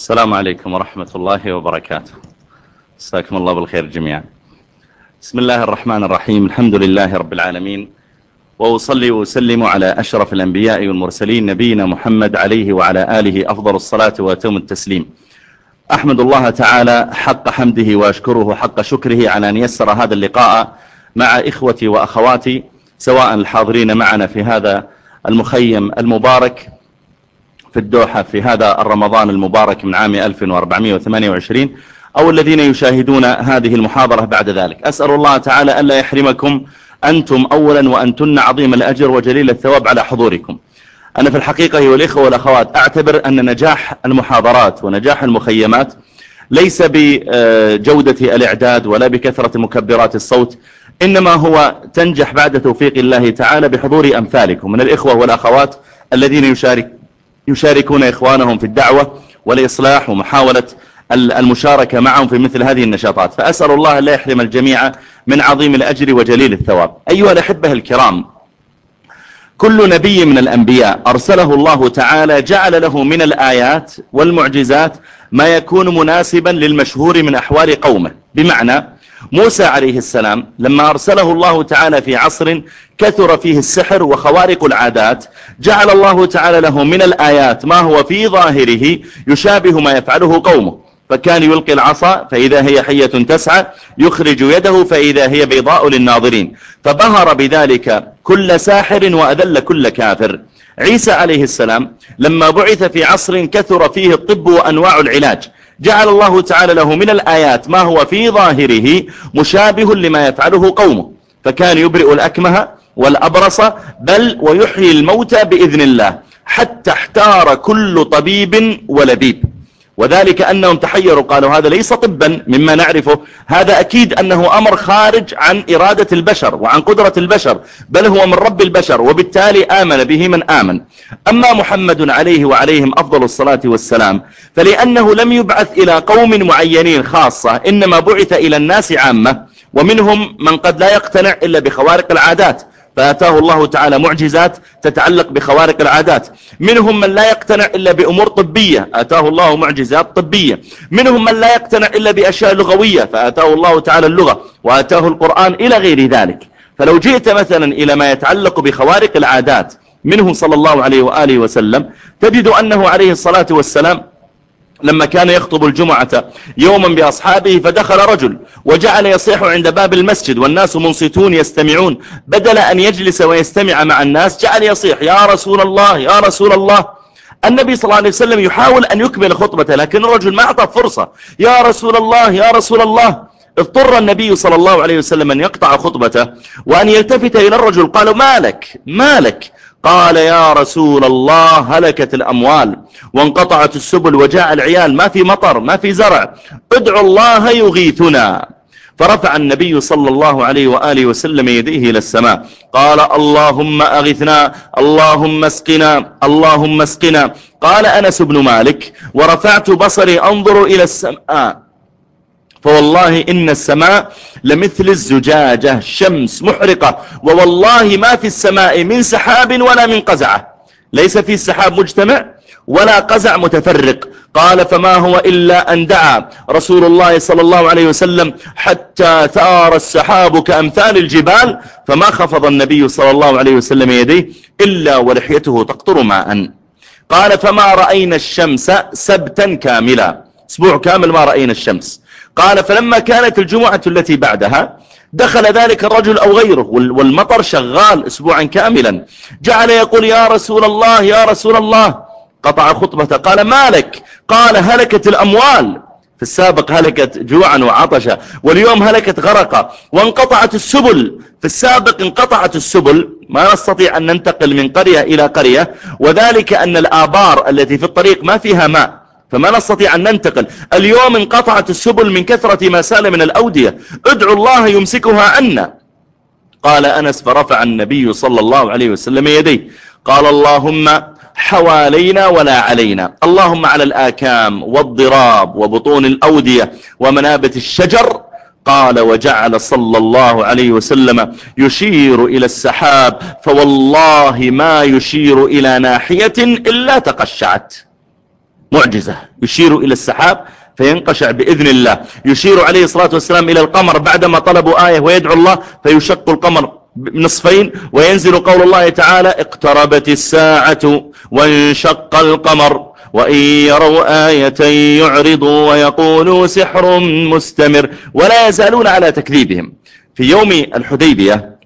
السلام عليكم ورحمة الله وبركاته. مساكم الله بالخير جميعا. بسم الله الرحمن الرحيم. الحمد لله رب العالمين. وأصلي وأسلم على أشرف الأنبياء والمرسلين نبينا محمد عليه وعلى آله أفضل الصلاة وأتم التسليم. أحمد الله تعالى حق حمده وأشكره حق شكره على أن يسر هذا اللقاء مع إخوتي وأخواتي سواء الحاضرين معنا في هذا المخيم المبارك في الدوحة في هذا الرمضان المبارك من عام 1428 أو الذين يشاهدون هذه المحاضرة بعد ذلك. أسأل الله تعالى ألا يحرمكم أنتم أولا وأنتن عظيم الأجر وجليل الثواب على حضوركم. أنا في الحقيقة أيها الإخوة والأخوات أعتبر أن نجاح المحاضرات ونجاح المخيمات ليس بجودة الإعداد ولا بكثرة مكبرات الصوت إنما هو تنجح بعد توفيق الله تعالى بحضور أمثالكم. من الإخوة والأخوات الذين يشارك يشاركون إخوانهم في الدعوة والإصلاح ومحاولة المشاركة معهم في مثل هذه النشاطات. فأسأل الله لا يحرم الجميع من عظيم الأجر وجليل الثواب. أيها الأحبة الكرام كل نبي من الأنبياء أرسله الله تعالى جعل له من الآيات والمعجزات ما يكون مناسبا للمشهور من أحوال قومه. بمعنى موسى عليه السلام لما أرسله الله تعالى في عصر كثر فيه السحر وخوارق العادات جعل الله تعالى له من الآيات ما هو في ظاهره يشابه ما يفعله قومه. فكان يلقي العصا فإذا هي حية تسعى يخرج يده فإذا هي بيضاء للناظرين. فبهر بذلك كل ساحر وأذل كل كافر. عيسى عليه السلام لما بعث في عصر كثر فيه الطب وأنواع العلاج جعل الله تعالى له من الآيات ما هو في ظاهره مشابه لما يفعله قومه فكان يبرئ الأكمه والأبرص بل ويحيي الموتى بإذن الله حتى احتار كل طبيب ولبيب. وذلك أنهم تحيروا قالوا هذا ليس طبا مما نعرفه. هذا أكيد أنه أمر خارج عن إرادة البشر وعن قدرة البشر بل هو من رب البشر وبالتالي آمن به من آمن. أما محمد عليه وعليهم أفضل الصلاة والسلام فلأنه لم يبعث إلى قوم معينين خاصة إنما بعث إلى الناس عامة ومنهم من قد لا يقتنع إلا بخوارق العادات. فأتاه الله تعالى معجزات تتعلق بخوارق العادات. منهم من لا يقتنع إلا بأمور طبية. أتاه الله معجزات طبية. منهم من لا يقتنع إلا بأشياء لغوية. فأتاه الله تعالى اللغة وأتاه القرآن إلى غير ذلك. فلو جئت مثلا إلى ما يتعلق بخوارق العادات منه صلى الله عليه وآله وسلم تجد أنه عليه الصلاة والسلام لما كان يخطب الجمعة يوما بأصحابه فدخل رجل وجعل يصيح عند باب المسجد والناس منصتون يستمعون. بدل أن يجلس ويستمع مع الناس جعل يصيح يا رسول الله يا رسول الله. النبي صلى الله عليه وسلم يحاول أن يكمل خطبته لكن الرجل ما أعطى فرصة. يا رسول الله يا رسول الله. اضطر النبي صلى الله عليه وسلم أن يقطع خطبته وأن يلتفت إلى الرجل قالوا مالك مالك قال يا رسول الله هلكت الأموال وانقطعت السبل وجاء العيال ما في مطر ما في زرع ادعوا الله يغيثنا. فرفع النبي صلى الله عليه وآله وسلم يديه إلى السماء قال اللهم أغثنا اللهم اسقنا اللهم اسقنا. قال أنس بن مالك ورفعت بصري أنظر إلى السماء. فوالله إن السماء لمثل الزجاجة شمس محرقة ووالله ما في السماء من سحاب ولا من قزعة. ليس في السحاب مجتمع ولا قزع متفرق. قال فما هو إلا أن دعا رسول الله صلى الله عليه وسلم حتى ثار السحاب كأمثال الجبال فما خفض النبي صلى الله عليه وسلم يديه إلا ولحيته تقطر ماء. قال فما رأينا الشمس سبتا كاملا. أسبوع كامل ما رأينا الشمس. قال فلما كانت الجمعة التي بعدها دخل ذلك الرجل أو غيره والمطر شغال أسبوعا كاملا. جعل يقول يا رسول الله يا رسول الله. قطع خطبته قال مالك قال هلكت الأموال. في السابق هلكت جوعا وعطشا واليوم هلكت غرقا. وانقطعت السبل. في السابق انقطعت السبل. ما نستطيع أن ننتقل من قرية إلى قرية. وذلك أن الآبار التي في الطريق ما فيها ماء. فما نستطيع أن ننتقل. اليوم انقطعت السبل من كثرة ما سال من الأودية. ادعوا الله يمسكها عنا. قال أنس فرفع النبي صلى الله عليه وسلم يديه. قال اللهم حوالينا ولا علينا. اللهم على الآكام والضراب وبطون الأودية ومنابت الشجر. قال وجعل صلى الله عليه وسلم يشير إلى السحاب. فوالله ما يشير إلى ناحية إلا تقشعت. معجزة يشير إلى السحاب فينقشع بإذن الله. يشير عليه الصلاة والسلام إلى القمر بعدما طلبوا آية ويدعو الله فيشق القمر نصفين وينزل قول الله تعالى اقتربت الساعة وانشق القمر وإن يروا آية يعرضوا ويقولوا سحر مستمر. ولا يزالون على تكذيبهم. في يوم الحديبية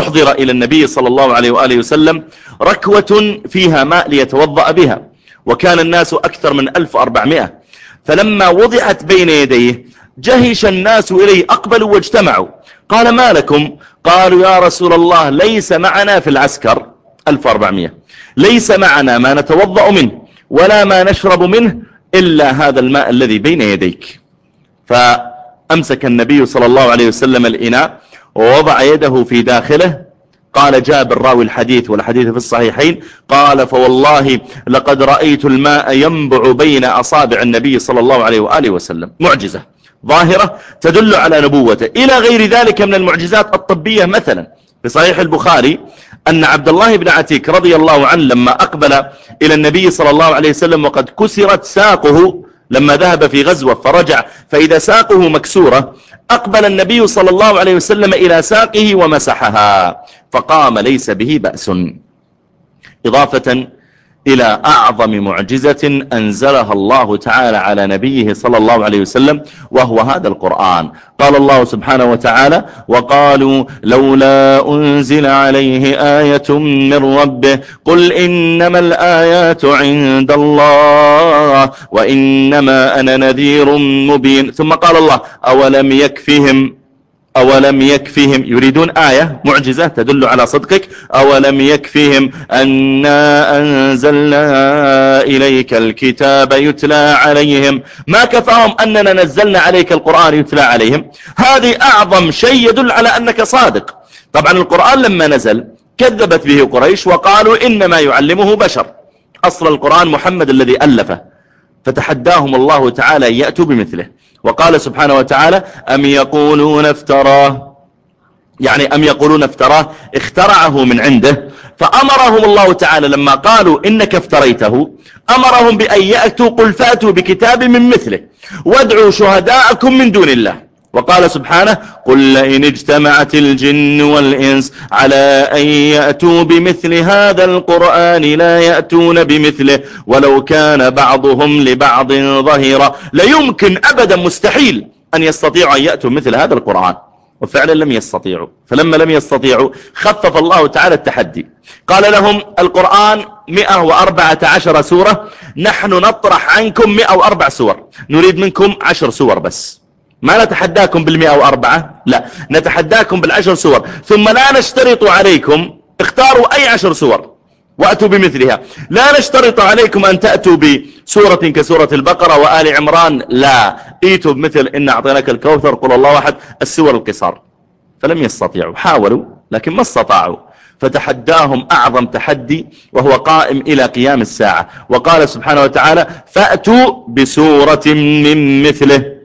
أحضر إلى النبي صلى الله عليه وآله وسلم ركوة فيها ماء ليتوضأ بها. وكان الناس أكثر من 1400 فلما وضعت بين يديه جهش الناس إليه أقبلوا واجتمعوا. قال ما لكم؟ قالوا يا رسول الله ليس معنا في العسكر 1400 ليس معنا ما نتوضأ منه ولا ما نشرب منه إلا هذا الماء الذي بين يديك. فأمسك النبي صلى الله عليه وسلم الإناء ووضع يده في داخله قال جابر راوي الحديث والحديث في الصحيحين قال فوالله لقد رأيت الماء ينبع بين أصابع النبي صلى الله عليه وآله وسلم. معجزة ظاهرة تدل على نبوته. إلى غير ذلك من المعجزات الطبية مثلا. في صحيح البخاري أن عبد الله بن عتيك رضي الله عنه لما أقبل إلى النبي صلى الله عليه وسلم وقد كسرت ساقه لما ذهب في غزوة فرجع فإذا ساقه مكسورة أقبل النبي صلى الله عليه وسلم إلى ساقه ومسحها فقام ليس به بأس. إضافة إلى أعظم معجزة أنزلها الله تعالى على نبيه صلى الله عليه وسلم وهو هذا القرآن. قال الله سبحانه وتعالى وقالوا لولا أنزل عليه آية من ربه قل إنما الآيات عند الله وإنما أنا نذير مبين. ثم قال الله أولم يكفهم؟ أولم يكفيهم يريدون آية معجزة تدل على صدقك. أولم يكفيهم أنا أنزلنا إليك الكتاب يتلى عليهم. ما كفاهم أننا نزلنا عليك القرآن يتلى عليهم. هذه أعظم شيء يدل على أنك صادق. طبعا القرآن لما نزل كذبت به قريش وقالوا إنما يعلمه بشر. أصل القرآن محمد الذي ألفه. فتحداهم الله تعالى أن يأتوا بمثله. وقال سبحانه وتعالى أم يقولون افتراه؟ يعني أم يقولون افتراه؟ اخترعه من عنده. فأمرهم الله تعالى لما قالوا إنك افتريته أمرهم بأن يأتوا قل فأتوا بكتاب من مثله. وادعوا شهداءكم من دون الله. وقال سبحانه قل لئن اجتمعت الجن والإنس على أن يأتوا بمثل هذا القرآن لا يأتون بمثله ولو كان بعضهم لبعض ظهيرا ليمكن أبدا مستحيل أن يستطيعوا أن يأتوا مثل هذا القرآن وفعلا لم يستطيعوا فلما لم يستطيعوا خفف الله تعالى التحدي قال لهم القرآن 114 سورة نحن نطرح عنكم 104 سور نريد منكم 10 سور بس ما نتحداكم بالمئة وأربعة؟ لا. نتحداكم بالعشر سور. ثم لا نشترط عليكم اختاروا أي عشر سور وأتوا بمثلها. لا نشترط عليكم أن تأتوا بسورة كسورة البقرة وآل عمران. لا. إيتوا بمثل إن أعطيناك الكوثر قل الله واحد السور القصار. فلم يستطيعوا حاولوا لكن ما استطاعوا. فتحداهم أعظم تحدي وهو قائم إلى قيام الساعة. وقال سبحانه وتعالى فأتوا بسورة من مثله.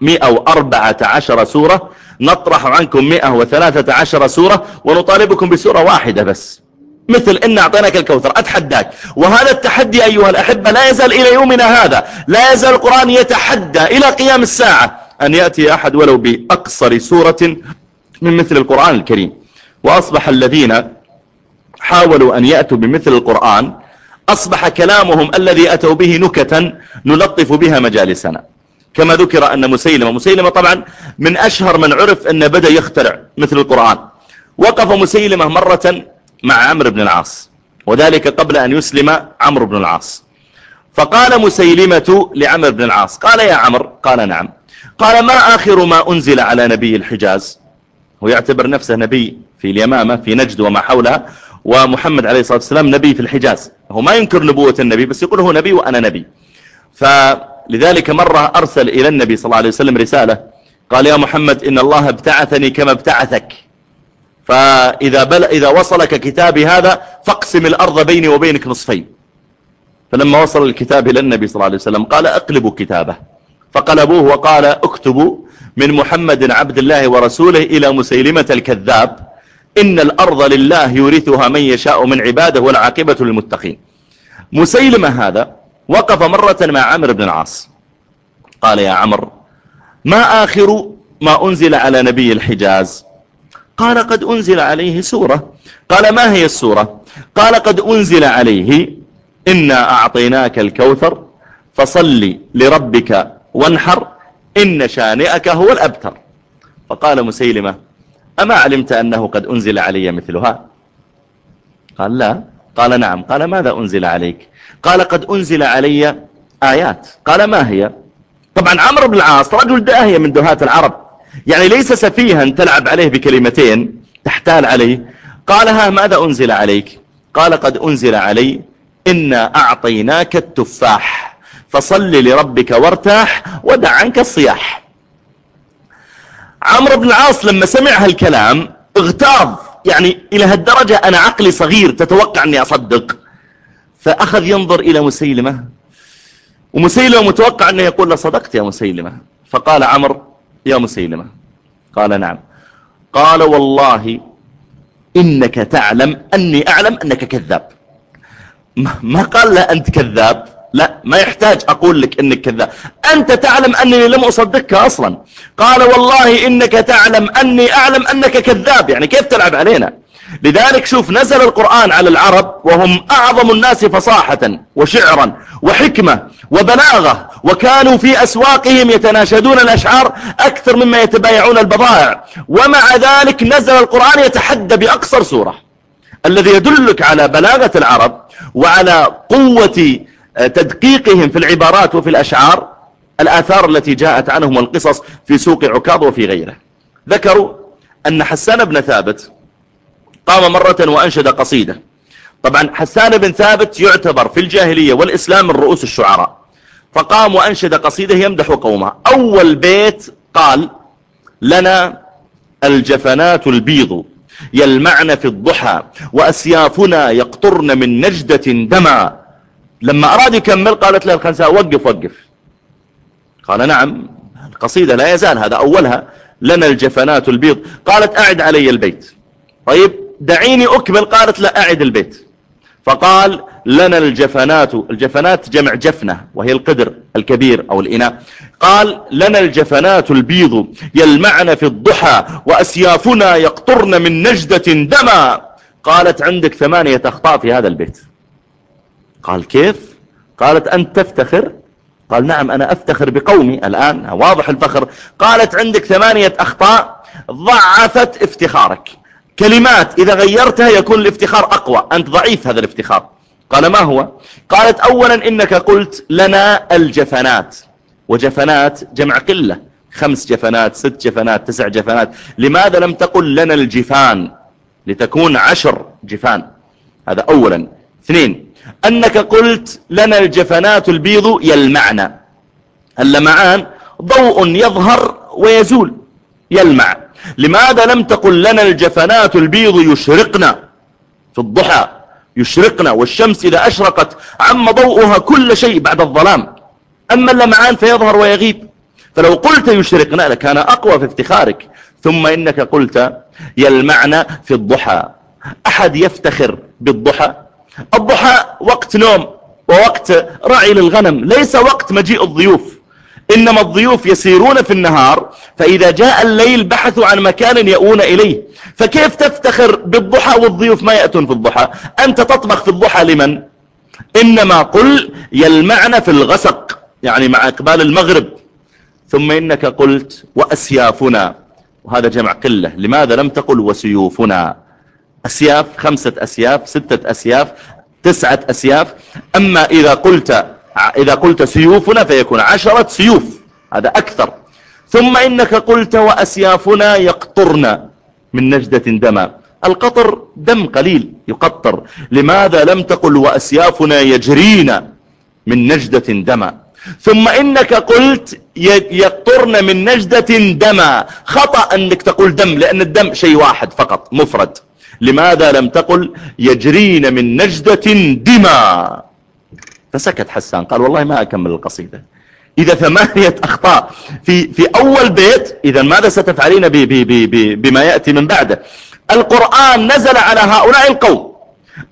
114 سورة نطرح عنكم 113 سورة ونطالبكم بسورة واحدة بس. مثل إن أعطيناك الكوثر أتحداك. وهذا التحدي أيها الأحبة لا يزال إلى يومنا هذا. لا يزال القرآن يتحدى إلى قيام الساعة. أن يأتي أحد ولو بأقصر سورة من مثل القرآن الكريم. وأصبح الذين حاولوا أن يأتوا بمثل القرآن أصبح كلامهم الذي أتوا به نكتا نلطف بها مجالسنا. كما ذكر أن مسيلمة مسيلمة طبعا من أشهر من عرف أنه بدأ يخترع مثل القرآن. وقف مسيلمة مرة مع عمرو بن العاص وذلك قبل أن يسلم عمرو بن العاص. فقال مسيلمة لعمرو بن العاص قال يا عمرو قال نعم. قال ما آخر ما أنزل على نبي الحجاز؟ هو يعتبر نفسه نبي في اليمامة في نجد وما حولها ومحمد عليه الصلاة والسلام نبي في الحجاز. هو ما ينكر نبوة النبي بس يقول هو نبي وأنا نبي. فقال لذلك مرة أرسل إلى النبي صلى الله عليه وسلم رسالة قال يا محمد إن الله ابتعثني كما ابتعثك. فإذا بل إذا وصلك كتابي هذا فاقسم الأرض بيني وبينك نصفين. فلما وصل الكتاب إلى النبي صلى الله عليه وسلم قال اقلبوا كتابه. فقلبوه وقال اكتبوا من محمد عبد الله ورسوله إلى مسيلمة الكذاب. إن الأرض لله يورثها من يشاء من عباده والعاقبة للمتقين. مسيلمة هذا وقف مرة مع عمرو بن العاص. قال يا عمرو ما آخر ما أنزل على نبي الحجاز؟ قال قد أنزل عليه سورة. قال ما هي السورة؟ قال قد أنزل عليه إنا أعطيناك الكوثر فصل لربك وانحر إن شانئك هو الأبتر. فقال مسيلمة أما علمت أنه قد أنزل علي مثلها؟ قال لا. قال نعم. قال ماذا أنزل عليك؟ قال قد أنزل علي آيات. قال ما هي؟ طبعا عمرو بن العاص رجل داهية من دهات العرب. يعني ليس سفيها تلعب عليه بكلمتين تحتال عليه. قال ها ماذا أنزل عليك؟ قال قد أنزل علي إنا أعطيناك التفاح فصل لربك وارتاح ودع عنك الصياح. عمرو بن العاص لما سمع هالكلام اغتاظ. يعني إلى هالدرجة أنا عقلي صغير تتوقع أني أصدق. فأخذ ينظر إلى مسيلمة ومسيلمة متوقع أنه يقول له صدقت يا مسيلمة. فقال عمرو يا مسيلمة. قال نعم. قال والله إنك تعلم أني أعلم أنك كذاب. ما قال له أنت كذاب؟ لا ما يحتاج أقول لك إنك كذاب أنت تعلم أنني لم أصدقك أصلا. قال والله إنك تعلم أني أعلم أنك كذاب. يعني كيف تلعب علينا؟ لذلك شوف نزل القرآن على العرب وهم أعظم الناس فصاحة وشعرا وحكمة وبلاغة. وكانوا في أسواقهم يتناشدون الأشعار أكثر مما يتبايعون البضائع. ومع ذلك نزل القرآن يتحدى بأقصر سورة الذي يدلك على بلاغة العرب وعلى قوة تدقيقهم في العبارات وفي الأشعار الآثار التي جاءت عنهم والقصص في سوق عكاظ وفي غيره. ذكروا أن حسان بن ثابت قام مرة وأنشد قصيدة. طبعا حسان بن ثابت يعتبر في الجاهلية والإسلام من رؤوس الشعراء. فقام وأنشد قصيدة يمدح قومه. أول بيت قال لنا الجفنات البيض يلمعن في الضحى وأسيافنا يقطرن من نجدة دما لما أراد يكمل قالت له الخنساء وقف وقف. قال نعم القصيدة لا يزال هذا أولها. لنا الجفنات البيض. قالت أعد علي البيت. طيب دعيني أكمل قالت لا أعد البيت. فقال لنا الجفنات الجفنات جمع جفنة وهي القدر الكبير أو الإناء. قال لنا الجفنات البيض يلمعن في الضحى وأسيافنا يقطرن من نجدة دما. قالت عندك ثمانية أخطاء في هذا البيت. قال كيف؟ قالت أنت تفتخر؟ قال نعم أنا أفتخر بقومي الآن واضح الفخر. قالت عندك ثمانية أخطاء ضعفت افتخارك. كلمات إذا غيرتها يكون الافتخار أقوى. أنت ضعيف هذا الافتخار. قال ما هو؟ قالت أولا إنك قلت لنا الجفنات. وجفنات جمع قلة. خمس جفنات ست جفنات تسع جفنات. لماذا لم تقل لنا الجفان؟ لتكون عشر جفان. هذا أولا. اثنين أنك قلت لنا الجفنات البيض يلمعن. اللمعان ضوء يظهر ويزول. يلمع. لماذا لم تقل لنا الجفنات البيض يشرقنا في الضحى يشرقنا والشمس إذا أشرقت عم ضوءها كل شيء بعد الظلام. أما اللمعان فيظهر ويغيب. فلو قلت يشرقنا لكان أقوى في افتخارك. ثم إنك قلت يلمعنا في الضحى. أحد يفتخر بالضحى؟ الضحى وقت نوم ووقت رعي للغنم ليس وقت مجيء الضيوف. إنما الضيوف يسيرون في النهار فإذا جاء الليل بحثوا عن مكان يؤون إليه. فكيف تفتخر بالضحى والضيوف ما يأتون في الضحى؟ أنت تطبخ في الضحى لمن؟ إنما قل يلمعن في الغسق يعني مع إقبال المغرب. ثم إنك قلت وأسيافنا وهذا جمع قلة. لماذا لم تقل وسيوفنا؟ أسياف خمسة أسياف ستة أسياف تسعة أسياف. أما إذا قلت إذا قلت سيوفنا فيكون عشرة سيوف. هذا أكثر. ثم إنك قلت وأسيافنا يقطرن من نجدة دما. القطر دم قليل يقطر. لماذا لم تقل وأسيافنا يجرين من نجدة دما؟ ثم إنك قلت يقطرن من نجدة دما. خطأ أنك تقول دم لأن الدم شيء واحد فقط مفرد. لماذا لم تقل يجرين من نجدة دما؟ فسكت حسان قال والله ما أكمل القصيدة. إذا ثمانية أخطاء في, في أول بيت إذا ماذا ستفعلين بي بي بي بي بما يأتي من بعده القرآن نزل على هؤلاء القوم.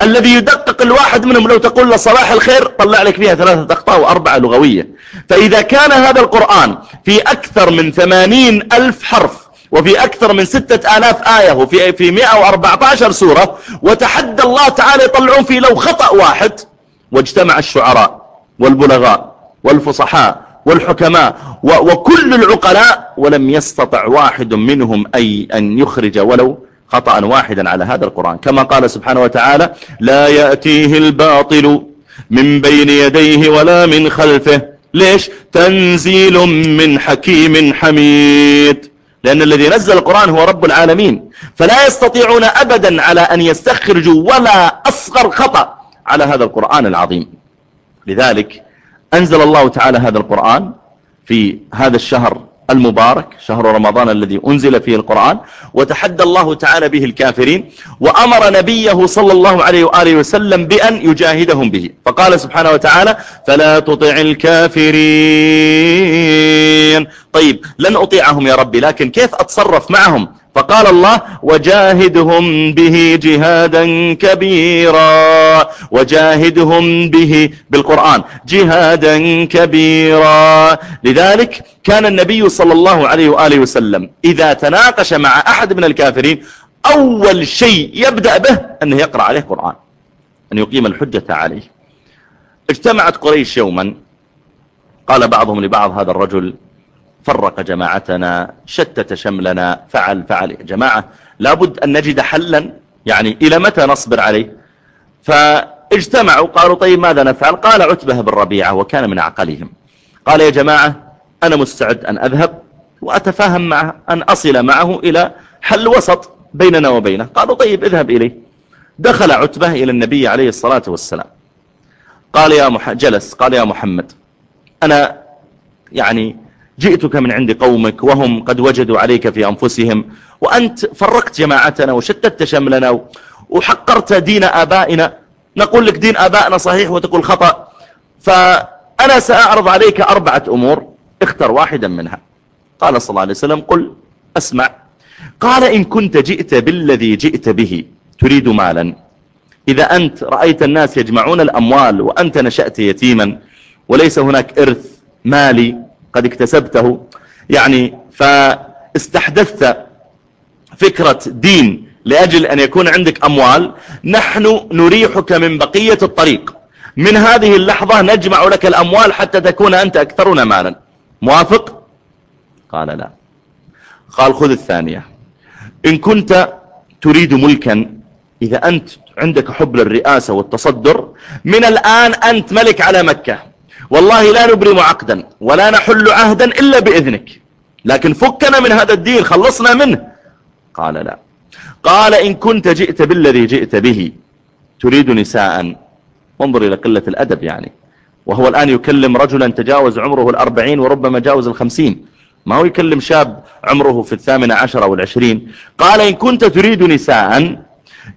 الذي يدقق الواحد منهم لو تقول له صباح الخير طلع لك فيها ثلاثة أخطاء وأربعة لغوية. فإذا كان هذا القرآن في أكثر من ثمانين ألف حرف وفي أكثر من ستة آلاف آية وفي في 114 سورة وتحدى الله تعالى يطلعون فيه لو خطأ واحد واجتمع الشعراء والبلغاء والفصحاء والحكماء وكل العقلاء ولم يستطع واحد منهم أي أن يخرج ولو خطأ واحدا على هذا القرآن. كما قال سبحانه وتعالى لا يأتيه الباطل من بين يديه ولا من خلفه. ليش؟ تنزيل من حكيم حميد. لأن الذي نزل القرآن هو رب العالمين. فلا يستطيعون أبدا على أن يستخرجوا ولا أصغر خطأ على هذا القرآن العظيم. لذلك أنزل الله تعالى هذا القرآن في هذا الشهر المبارك شهر رمضان الذي أنزل فيه القرآن وتحدى الله تعالى به الكافرين وأمر نبيه صلى الله عليه وآله وسلم بأن يجاهدهم به. فقال سبحانه وتعالى فلا تطع الكافرين. طيب لن أطيعهم يا ربي لكن كيف أتصرف معهم؟ فقال الله وجاهدهم به جهادا كبيرا. وجاهدهم به بالقرآن جهادا كبيرا. لذلك كان النبي صلى الله عليه وآله وسلم إذا تناقش مع أحد من الكافرين أول شيء يبدأ به أنه يقرأ عليه قرآن أن يقيم الحجة عليه. اجتمعت قريش يوما. قال بعضهم لبعض هذا الرجل فرق جماعتنا شتت شملنا فعل فعل. جماعة لابد أن نجد حلا يعني إلى متى نصبر عليه؟ فاجتمعوا قالوا طيب ماذا نفعل؟ قال عتبة بالربيعة وكان من عقلهم. قال يا جماعة أنا مستعد أن أذهب وأتفاهم معه أن أصل معه إلى حل وسط بيننا وبينه. قالوا طيب اذهب إليه. دخل عتبة إلى النبي عليه الصلاة والسلام. قال يا مح... جلس قال يا محمد أنا يعني جئتك من عند قومك وهم قد وجدوا عليك في أنفسهم وأنت فرقت جماعتنا وشتت شملنا وحقرت دين آبائنا. نقول لك دين آبائنا صحيح وتقول خطأ. فأنا سأعرض عليك أربعة أمور اختر واحدا منها. قال صلى الله عليه وسلم قل أسمع. قال إن كنت جئت بالذي جئت به تريد مالا. إذا أنت رأيت الناس يجمعون الأموال وأنت نشأت يتيما وليس هناك إرث مالي قد اكتسبته. يعني فاستحدثت فكرة دين لأجل أن يكون عندك أموال. نحن نريحك من بقية الطريق. من هذه اللحظة نجمع لك الأموال حتى تكون أنت أكثرنا مالا. موافق؟ قال لا. قال خذ الثانية. إن كنت تريد ملكا إذا أنت عندك حب للرئاسة والتصدر من الآن أنت ملك على مكة. والله لا نبرم عقدا ولا نحل عهدا إلا بإذنك. لكن فكنا من هذا الدين خلصنا منه. قال لا. قال إن كنت جئت بالذي جئت به تريد نساء. انظر إلى قلة الأدب يعني. وهو الآن يكلم رجلا تجاوز عمره الأربعين وربما جاوز الخمسين. ما هو يكلم شاب عمره في الثامنة عشر أو العشرين؟ قال إن كنت تريد نساء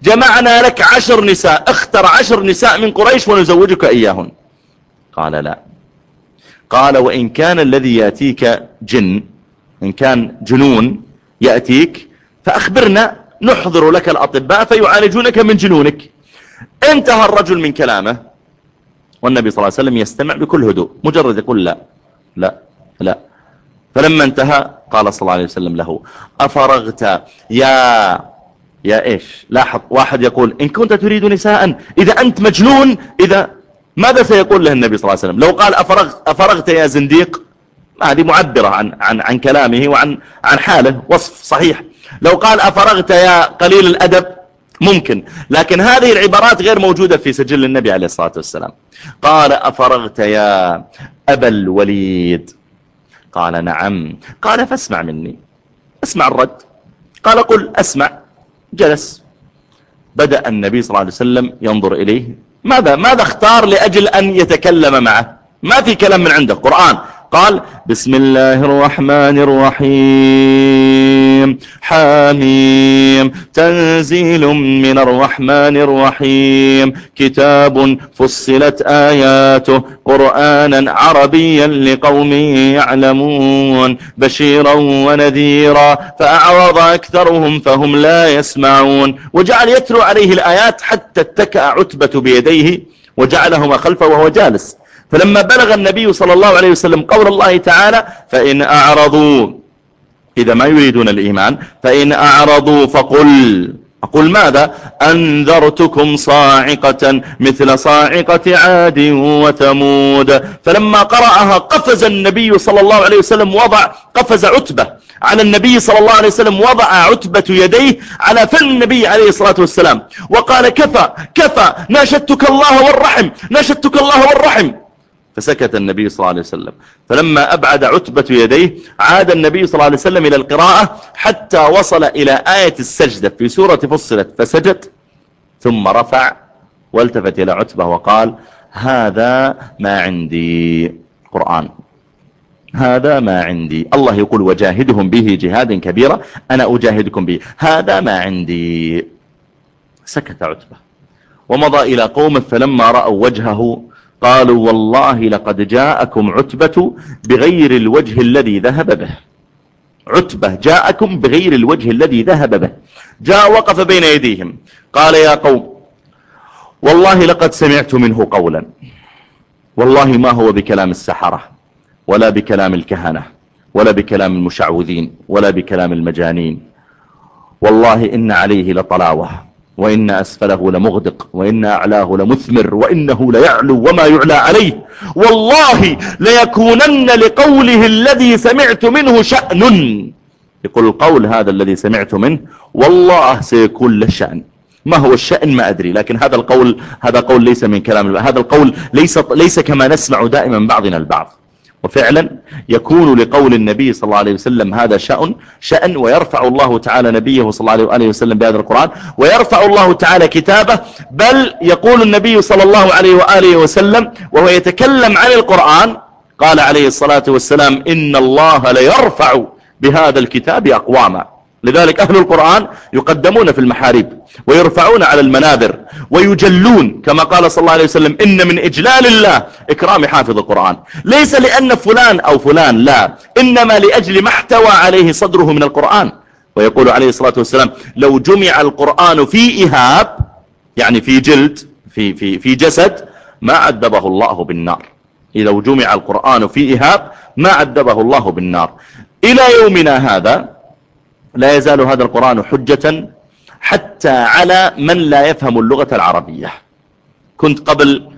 جمعنا لك عشر نساء اختر عشر نساء من قريش ونزوجك إياهن. قال لا. قال وإن كان الذي يأتيك جن إن كان جنون يأتيك فأخبرنا نحضر لك الأطباء فيعالجونك من جنونك. انتهى الرجل من كلامه. والنبي صلى الله عليه وسلم يستمع بكل هدوء مجرد يقول لا لا لا. فلما انتهى قال صلى الله عليه وسلم له أفرغت يا يا إيش لاحظ واحد يقول إن كنت تريد نساء إذا أنت مجنون إذا ماذا سيقول له النبي صلى الله عليه وسلم؟ لو قال أفرغت, أفرغت يا زنديق؟ هذه معبرة عن, عن, عن كلامه وعن عن حاله وصف صحيح. لو قال أفرغت يا قليل الأدب؟ ممكن. لكن هذه العبارات غير موجودة في سجل النبي عليه الصلاة والسلام. قال أفرغت يا أبا الوليد. قال نعم. قال فاسمع مني. اسمع الرد. قال قل أسمع. جلس. بدأ النبي صلى الله عليه وسلم ينظر إليه. ماذا ماذا اختار لأجل أن يتكلم معه؟ ما في كلام من عنده قرآن. قال بسم الله الرحمن الرحيم حميم. تنزيل من الرحمن الرحيم. كتاب فصلت آياته قرآنا عربيا لقوم يعلمون. بشيرا ونذيرا. فأعرض أكثرهم فهم لا يسمعون. وجعل يتلو عليه الآيات حتى اتكأ عتبة بيديه وجعلهما خلفه وهو جالس. فلما بلغ النبي صلى الله عليه وسلم قول الله تعالى فإن أعرضوا إذا ما يريدون الإيمان فإن أعرضوا فقل. أقول ماذا؟ أنذرتكم صاعقة مثل صاعقة عاد وثمود. فلما قرأها قفز النبي صلى الله عليه وسلم وضع قفز عتبة على النبي صلى الله عليه وسلم وضع عتبة يديه على فن النبي عليه الصلاة والسلام. وقال كفى كفى ناشدتك الله والرحم ناشدتك الله والرحم. فسكت النبي صلى الله عليه وسلم. فلما أبعد عتبة يديه عاد النبي صلى الله عليه وسلم إلى القراءة حتى وصل إلى آية السجدة في سورة فصلت فسجد ثم رفع والتفت إلى عتبة وقال هذا ما عندي. قرآن. هذا ما عندي. الله يقول وجاهدهم به جهاد كبيرا أنا أجاهدكم به. هذا ما عندي. سكت عتبة. ومضى إلى قوم فلما رأوا وجهه قالوا والله لقد جاءكم عتبة بغير الوجه الذي ذهب به. عتبة جاءكم بغير الوجه الذي ذهب به. جاء وقف بين يديهم. قال يا قوم والله لقد سمعت منه قولا. والله ما هو بكلام السحرة ولا بكلام الكهنة ولا بكلام المشعوذين ولا بكلام المجانين. والله إن عليه لطلاوة. وإن أسفله لمغدق وإن أعلاه لمثمر وإنه ليعلو وما يعلى عليه. والله ليكونن لقوله الذي سمعت منه شأن. يقول القول هذا الذي سمعت منه والله سيكون له شأن. ما هو الشأن ما أدري لكن هذا القول هذا قول ليس من كلام هذا القول ليس ليس كما نسمع دائما بعضنا البعض. وفعلا يكون لقول النبي صلى الله عليه وسلم هذا شأن شأن ويرفع الله تعالى نبيه صلى الله عليه وسلم بهذا القرآن ويرفع الله تعالى كتابه بل يقول النبي صلى الله عليه وآله وسلم وهو يتكلم عن القرآن قال عليه الصلاة والسلام إن الله ليرفع بهذا الكتاب أقواما. لذلك أهل القرآن يقدمون في المحاريب ويرفعون على المنابر ويجلون كما قال صلى الله عليه وسلم إن من إجلال الله إكرام حافظ القرآن. ليس لأن فلان أو فلان لا إنما لأجل ما احتوى عليه صدره من القرآن. ويقول عليه الصلاة والسلام لو جمع القرآن في إهاب يعني في جلد في, في, في جسد ما عذبه الله بالنار. إذا جمع القرآن في إهاب ما عذبه الله بالنار. إلى يومنا هذا لا يزال هذا القرآن حجة حتى على من لا يفهم اللغة العربية. كنت قبل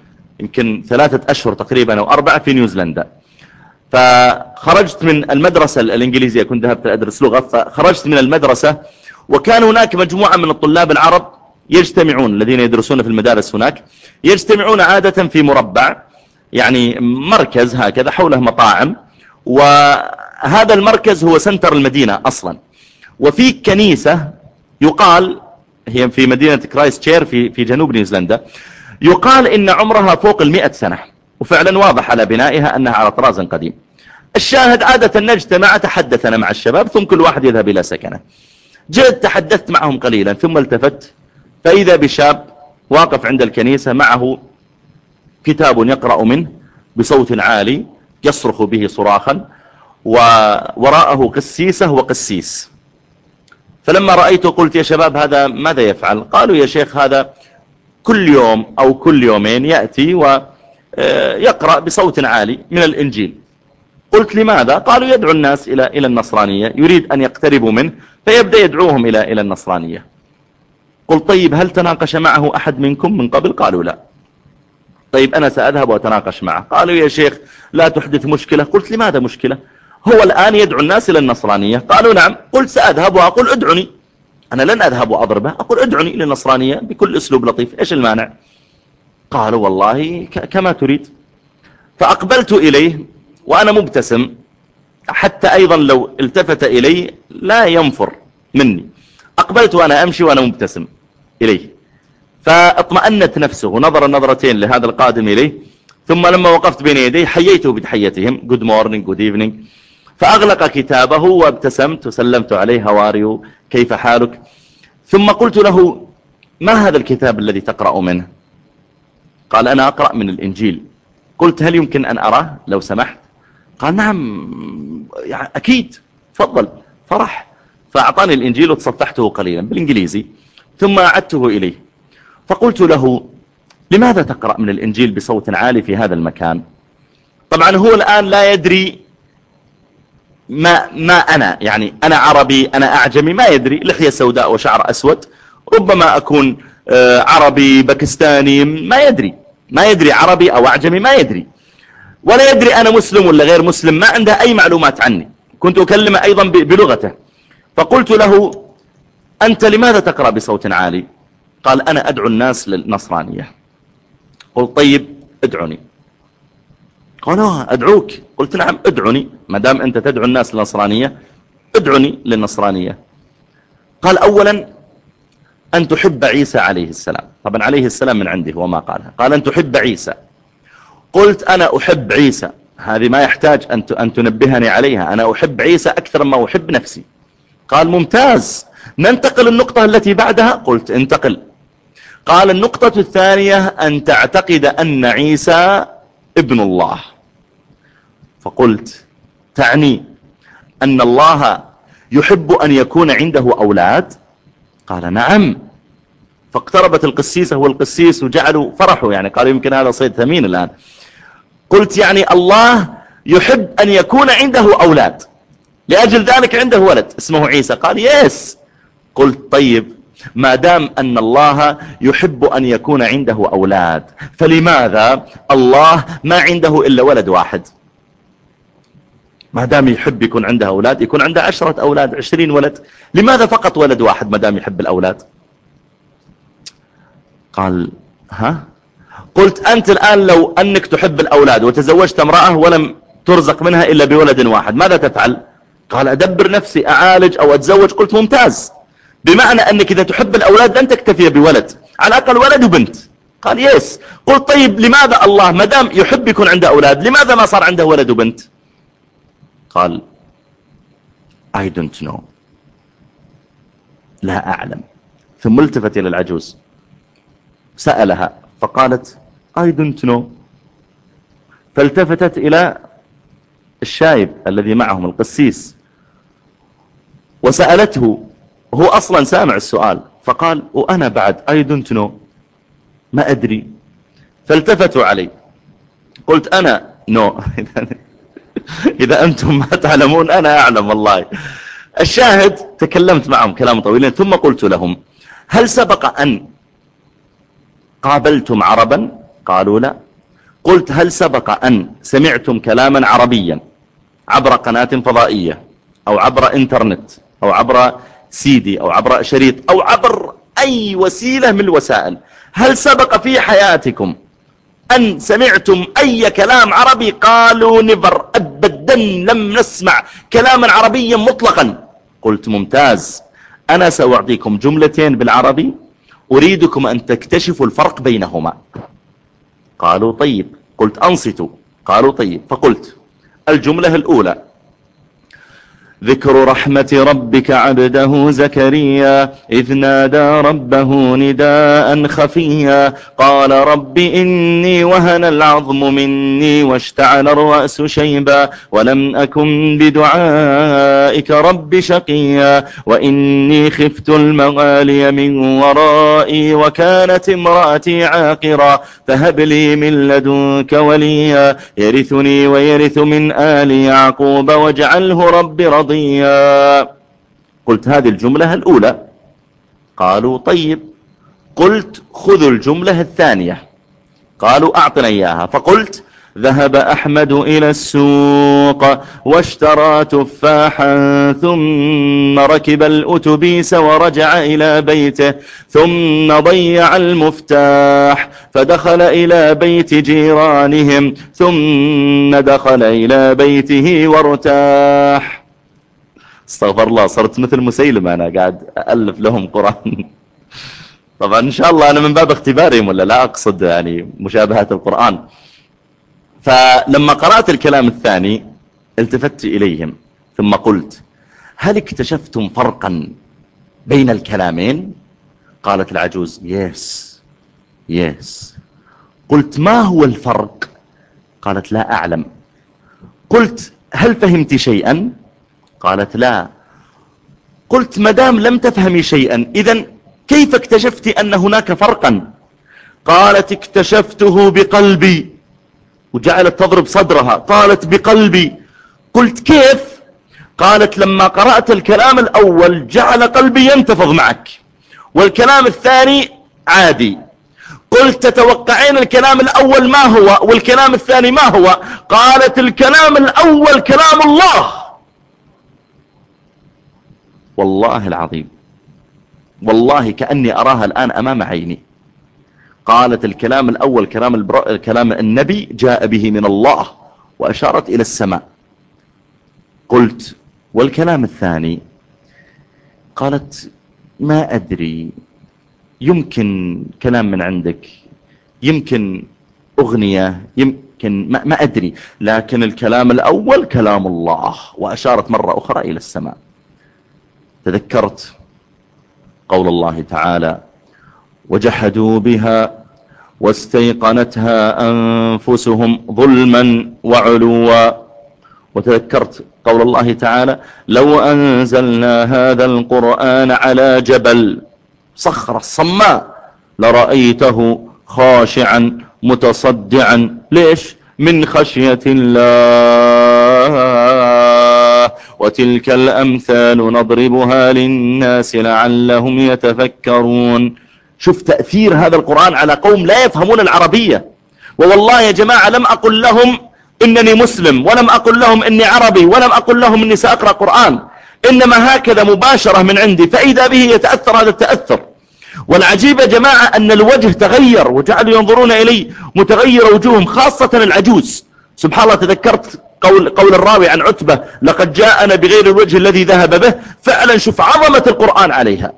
يمكن ثلاثة أشهر تقريبا أو أربعة في نيوزيلندا. فخرجت من المدرسة الإنجليزية كنت ذهبت أدرس لغة فخرجت من المدرسة وكان هناك مجموعة من الطلاب العرب يجتمعون الذين يدرسون في المدارس هناك يجتمعون عادة في مربع يعني مركز هكذا حوله مطاعم وهذا المركز هو سنتر المدينة أصلا. وفي كنيسة يقال هي في مدينة كرايستشيرش في, في جنوب نيوزيلندا يقال إن عمرها فوق المئة سنة وفعلا واضح على بنائها أنها على طراز قديم. الشاهد عادة نجتمع تحدثنا مع الشباب ثم كل واحد يذهب إلى سكنه. جئت تحدثت معهم قليلا ثم التفت فإذا بشاب واقف عند الكنيسة معه كتاب يقرأ منه بصوت عالي يصرخ به صراخا ووراءه قسيسة وقسيس. فلما رأيته قلت يا شباب هذا ماذا يفعل? قالوا يا شيخ هذا كل يوم أو كل يومين يأتي ويقرأ بصوت عالي من الإنجيل. قلت لماذا? قالوا يدعو الناس إلى إلى النصرانية. يريد أن يقتربوا منه فيبدأ يدعوهم إلى إلى النصرانية. قلت طيب هل تناقش معه أحد منكم من قبل? قالوا لا. طيب أنا سأذهب وأتناقش معه. قالوا يا شيخ لا تحدث مشكلة. قلت لماذا مشكلة؟ هو الآن يدعو الناس إلى النصرانية. قالوا نعم قلت سأذهب وأقول ادعني. أنا لن أذهب وأضربه أقول ادعني إلى النصرانية بكل أسلوب لطيف. إيش المانع؟ قالوا والله كما تريد. فأقبلت إليه وأنا مبتسم حتى أيضا لو التفت إلي لا ينفر مني. أقبلت وأنا أمشي وأنا مبتسم إليه. فاطمأنت نفسه ونظر نظرتين لهذا القادم إليه. ثم لما وقفت بين يديه حييته بتحيتهم. Good morning good evening. فأغلق كتابه وابتسمت وسلمت عليه هواريو كيف حالك؟ ثم قلت له ما هذا الكتاب الذي تقرأ منه؟ قال أنا أقرأ من الإنجيل. قلت هل يمكن أن أراه؟ لو سمحت. قال نعم يعني أكيد تفضل. فرح. فأعطاني الإنجيل وتصفحته قليلا بالإنجليزي ثم أعدته إليه. فقلت له لماذا تقرأ من الإنجيل بصوت عالي في هذا المكان؟ طبعا هو الآن لا يدري ما, ما أنا يعني أنا عربي أنا أعجمي ما يدري لحية سوداء وشعر أسود. ربما أكون آه، عربي باكستاني ما يدري ما يدري عربي أو أعجمي ما يدري. ولا يدري أنا مسلم ولا غير مسلم ما عنده أي معلومات عني. كنت أكلمه أيضا بلغته. فقلت له أنت لماذا تقرأ بصوت عالي؟ قال أنا أدعو الناس للنصرانية. قلت طيب ادعني قال أدعوك. قلت نعم ادعني. ما دام أنت تدعو الناس للنصرانية ادعني للنصرانية. قال أولا أن تحب عيسى عليه السلام. طبعا عليه السلام من عندي هو ما قالها. قال أن تحب عيسى. قلت أنا أحب عيسى. هذه ما يحتاج أن تنبهني عليها. أنا أحب عيسى أكثر ما أحب نفسي. قال ممتاز. ننتقل النقطة التي بعدها. قلت انتقل. قال النقطة الثانية أن تعتقد أن عيسى ابن الله. فقلت تعني أن الله يحب أن يكون عنده أولاد؟ قال نعم. فاقتربت القسيسة والقسيس وجعلوا فرحوا. يعني قالوا يمكن هذا صيد ثمين الآن. قلت يعني الله يحب أن يكون عنده أولاد. لأجل ذلك عنده ولد اسمه عيسى. قال يس. قلت طيب. ما دام أن الله يحب أن يكون عنده أولاد فلماذا الله ما عنده إلا ولد واحد؟ ما دام يحب يكون عنده أولاد يكون عنده عشرة أولاد عشرين ولد. لماذا فقط ولد واحد ما دام يحب الأولاد؟ قال ها؟ قلت أنت الآن لو أنك تحب الأولاد وتزوجت امرأة ولم ترزق منها إلا بولد واحد ماذا تفعل؟ قال أدبر نفسي أعالج أو أتزوج. قلت ممتاز. بمعنى أنك إذا تحب الأولاد لن تكتفي بولد. على الأقل ولد وبنت. قال يس. قلت طيب لماذا الله ما دام يحب يكون عنده أولاد لماذا ما صار عنده ولد وبنت؟ قال I don't know. لا أعلم. ثم التفت إلى العجوز. سألها فقالت I don't know. فالتفتت إلى الشايب الذي معهم القسيس. وسألته هو أصلا سامع السؤال فقال وأنا بعد I don't know. ما أدري. فالتفتوا علي. قلت أنا no. إذا أنتم ما تعلمون أنا أعلم والله. الشاهد تكلمت معهم كلام طويل ثم قلت لهم هل سبق أن قابلتم عربا؟ قالوا لا. قلت هل سبق أن سمعتم كلاما عربيا عبر قناة فضائية أو عبر إنترنت أو عبر سيدي أو عبر شريط أو عبر أي وسيلة من الوسائل؟ هل سبق في حياتكم أن سمعتم أي كلام عربي قالوا نفر أبدا لم نسمع كلاما عربيا مطلقا. قلت ممتاز. أنا سأعطيكم جملتين بالعربي أريدكم أن تكتشفوا الفرق بينهما. قالوا طيب. قلت أنصتوا. قالوا طيب. فقلت الجملة الأولى. ذكر رحمة ربك عبده زكريا إذ نادى ربه نداء خفيا قال رب إني وهن العظم مني واشتعل الرأس شيبا ولم أكن بدعائك رب شقيا وإني خفت المغالي من ورائي وكانت امرأتي عاقرا فهب لي من لدنك وليا يرثني ويرث من آل يعقوب واجعله رب رضيا. قضيا قلت هذه الجملة الأولى. قالوا طيب. قلت خذوا الجملة الثانية. قالوا أعطنا إياها. فقلت ذهب أحمد إلى السوق واشترى تفاحا ثم ركب الأتبيس ورجع إلى بيته ثم ضيع المفتاح فدخل إلى بيت جيرانهم ثم دخل إلى بيته وارتاح. استغفر الله صرت مثل مسيلم أنا قاعد ألف لهم قرآن. طبعا إن شاء الله أنا من باب اختبارهم ولا لا؟ أقصد يعني مشابهة القرآن. فلما قرأت الكلام الثاني التفت إليهم ثم قلت هل اكتشفتم فرقا بين الكلامين؟ قالت العجوز يس يس قلت ما هو الفرق؟ قالت لا أعلم. قلت هل فهمت شيئا؟ قالت لا. قلت مدام لم تفهمي شيئا. إذا كيف اكتشفت أن هناك فرقا؟ قالت اكتشفته بقلبي. وجعلت تضرب صدرها. قالت بقلبي. قلت كيف؟ قالت لما قرأت الكلام الأول جعل قلبي ينتفض معك. والكلام الثاني عادي. قلت تتوقعين الكلام الأول ما هو؟ والكلام الثاني ما هو؟ قالت الكلام الأول كلام الله. والله العظيم. والله كأني أراها الآن أمام عيني. قالت الكلام الأول كلام, البر... كلام النبي جاء به من الله وأشارت إلى السماء. قلت والكلام الثاني؟ قالت ما أدري. يمكن كلام من عندك. يمكن أغنية. يمكن ما, ما أدري. لكن الكلام الأول كلام الله وأشارت مرة أخرى إلى السماء. تذكرت قول الله تعالى وجحدوا بها واستيقنتها أنفسهم ظلما وعلوا وتذكرت قول الله تعالى لو أنزلنا هذا القرآن على جبل صخرة الصماء لرأيته خاشعا متصدعا ليش؟ من خشية الله. وتلك الأمثال نضربها للناس لعلهم يتفكرون. شوف تأثير هذا القرآن على قوم لا يفهمون العربية. ووالله يا جماعة لم أقل لهم إنني مسلم ولم أقل لهم إني عربي ولم أقل لهم إني سأقرأ قرآن. إنما هكذا مباشرة من عندي فإذا به يتأثر هذا التأثر. والعجيب يا جماعة أن الوجه تغير وجعلوا ينظرون إلي متغير وجوههم خاصة العجوز. سبحان الله تذكرت قول, قول الراوي عن عتبة لقد جاءنا بغير الوجه الذي ذهب به فعلا شوف عظمة القرآن عليها.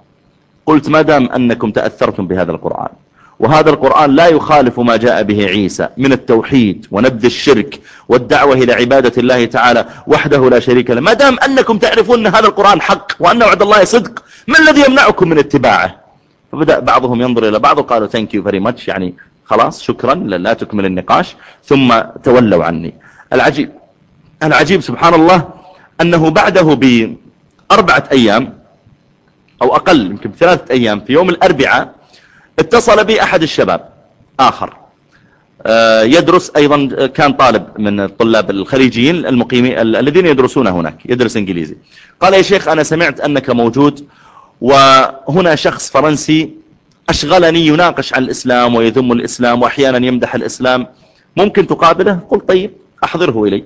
قلت ما دام أنكم تأثرتم بهذا القرآن وهذا القرآن لا يخالف ما جاء به عيسى من التوحيد ونبذ الشرك والدعوة إلى عبادة الله تعالى وحده لا شريك له ما دام أنكم تعرفون أن هذا القرآن حق وأن وعد الله صدق ما الذي يمنعكم من اتباعه؟ فبدأ بعضهم ينظر إلى بعض وقالوا thank you very much. يعني خلاص شكرا لا تكمل النقاش. ثم تولوا عني. العجيب العجيب سبحان الله أنه بعده بأربعة أيام أو أقل يمكن بثلاثة أيام في يوم الأربعاء اتصل بي أحد الشباب آخر. آه، يدرس أيضا كان طالب من الطلاب الخليجيين المقيمين الذين يدرسون هناك يدرس إنجليزي. قال يا شيخ أنا سمعت أنك موجود وهنا شخص فرنسي أشغلني يناقش عن الإسلام ويذم الإسلام وأحيانا يمدح الإسلام. ممكن تقابله؟ قلت طيب أحضره إلي.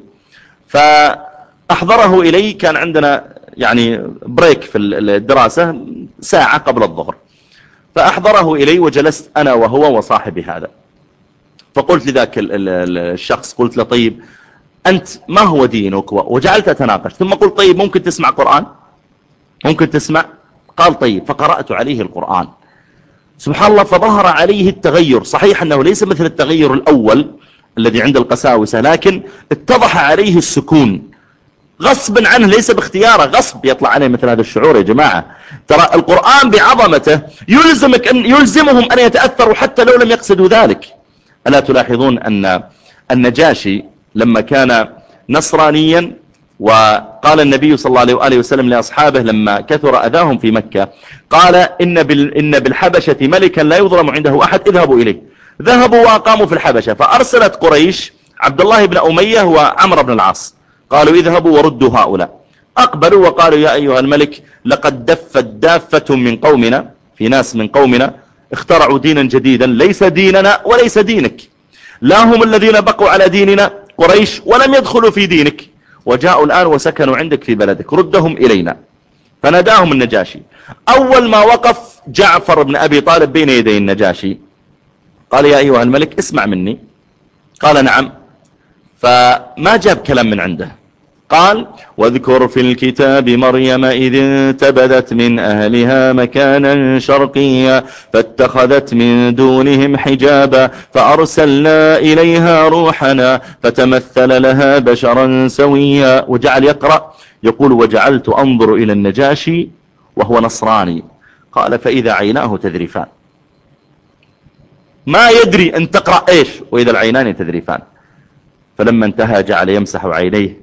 فأحضره إلي كان عندنا يعني بريك في الدراسة ساعة قبل الظهر. فأحضره إلي وجلست أنا وهو وصاحبي هذا. فقلت لذاك الشخص قلت له طيب أنت ما هو دينك؟ وجعلت أتناقش. ثم قلت طيب ممكن تسمع قرآن؟ ممكن تسمع؟ قال طيب فقرأت عليه القرآن. سبحان الله فظهر عليه التغير. صحيح أنه ليس مثل التغير الأول الذي عند القساوسة لكن اتضح عليه السكون. غصبا عنه ليس باختياره غصب يطلع عليه مثل هذا الشعور يا جماعة. ترى القرآن بعظمته يلزمك أن يلزمهم أن يتأثروا حتى لو لم يقصدوا ذلك. ألا تلاحظون أن النجاشي لما كان نصرانيا وقال النبي صلى الله عليه وآله وسلم لأصحابه لما كثر أذاهم في مكة قال إن, إن بالحبشة ملكا لا يظلم عنده أحد اذهبوا إليه. ذهبوا وأقاموا في الحبشة فأرسلت قريش عبد الله بن أمية وعمر بن العاص قالوا اذهبوا وردوا هؤلاء. أقبلوا وقالوا يا أيها الملك لقد دفت دافة من قومنا في ناس من قومنا اخترعوا دينا جديدا ليس ديننا وليس دينك. لا هم الذين بقوا على ديننا قريش ولم يدخلوا في دينك. وجاءوا الآن وسكنوا عندك في بلدك ردهم إلينا. فناداهم النجاشي. أول ما وقف جعفر بن أبي طالب بين يدي النجاشي قال يا أيها الملك اسمع مني. قال نعم. فما جاب كلام من عنده؟ قال واذكر في الكتاب مريم إذ انتبذت من أهلها مكانا شرقيا فاتخذت من دونهم حجابا فأرسلنا إليها روحنا فتمثل لها بشرا سويا. وجعل يقرأ. يقول وجعلت أنظر إلى النجاشي وهو نصراني. قال فإذا عيناه تذرفان. ما يدري أن تقرأ إيش؟ وإذا العينان تذرفان فلما انتهى جعل يمسح عينيه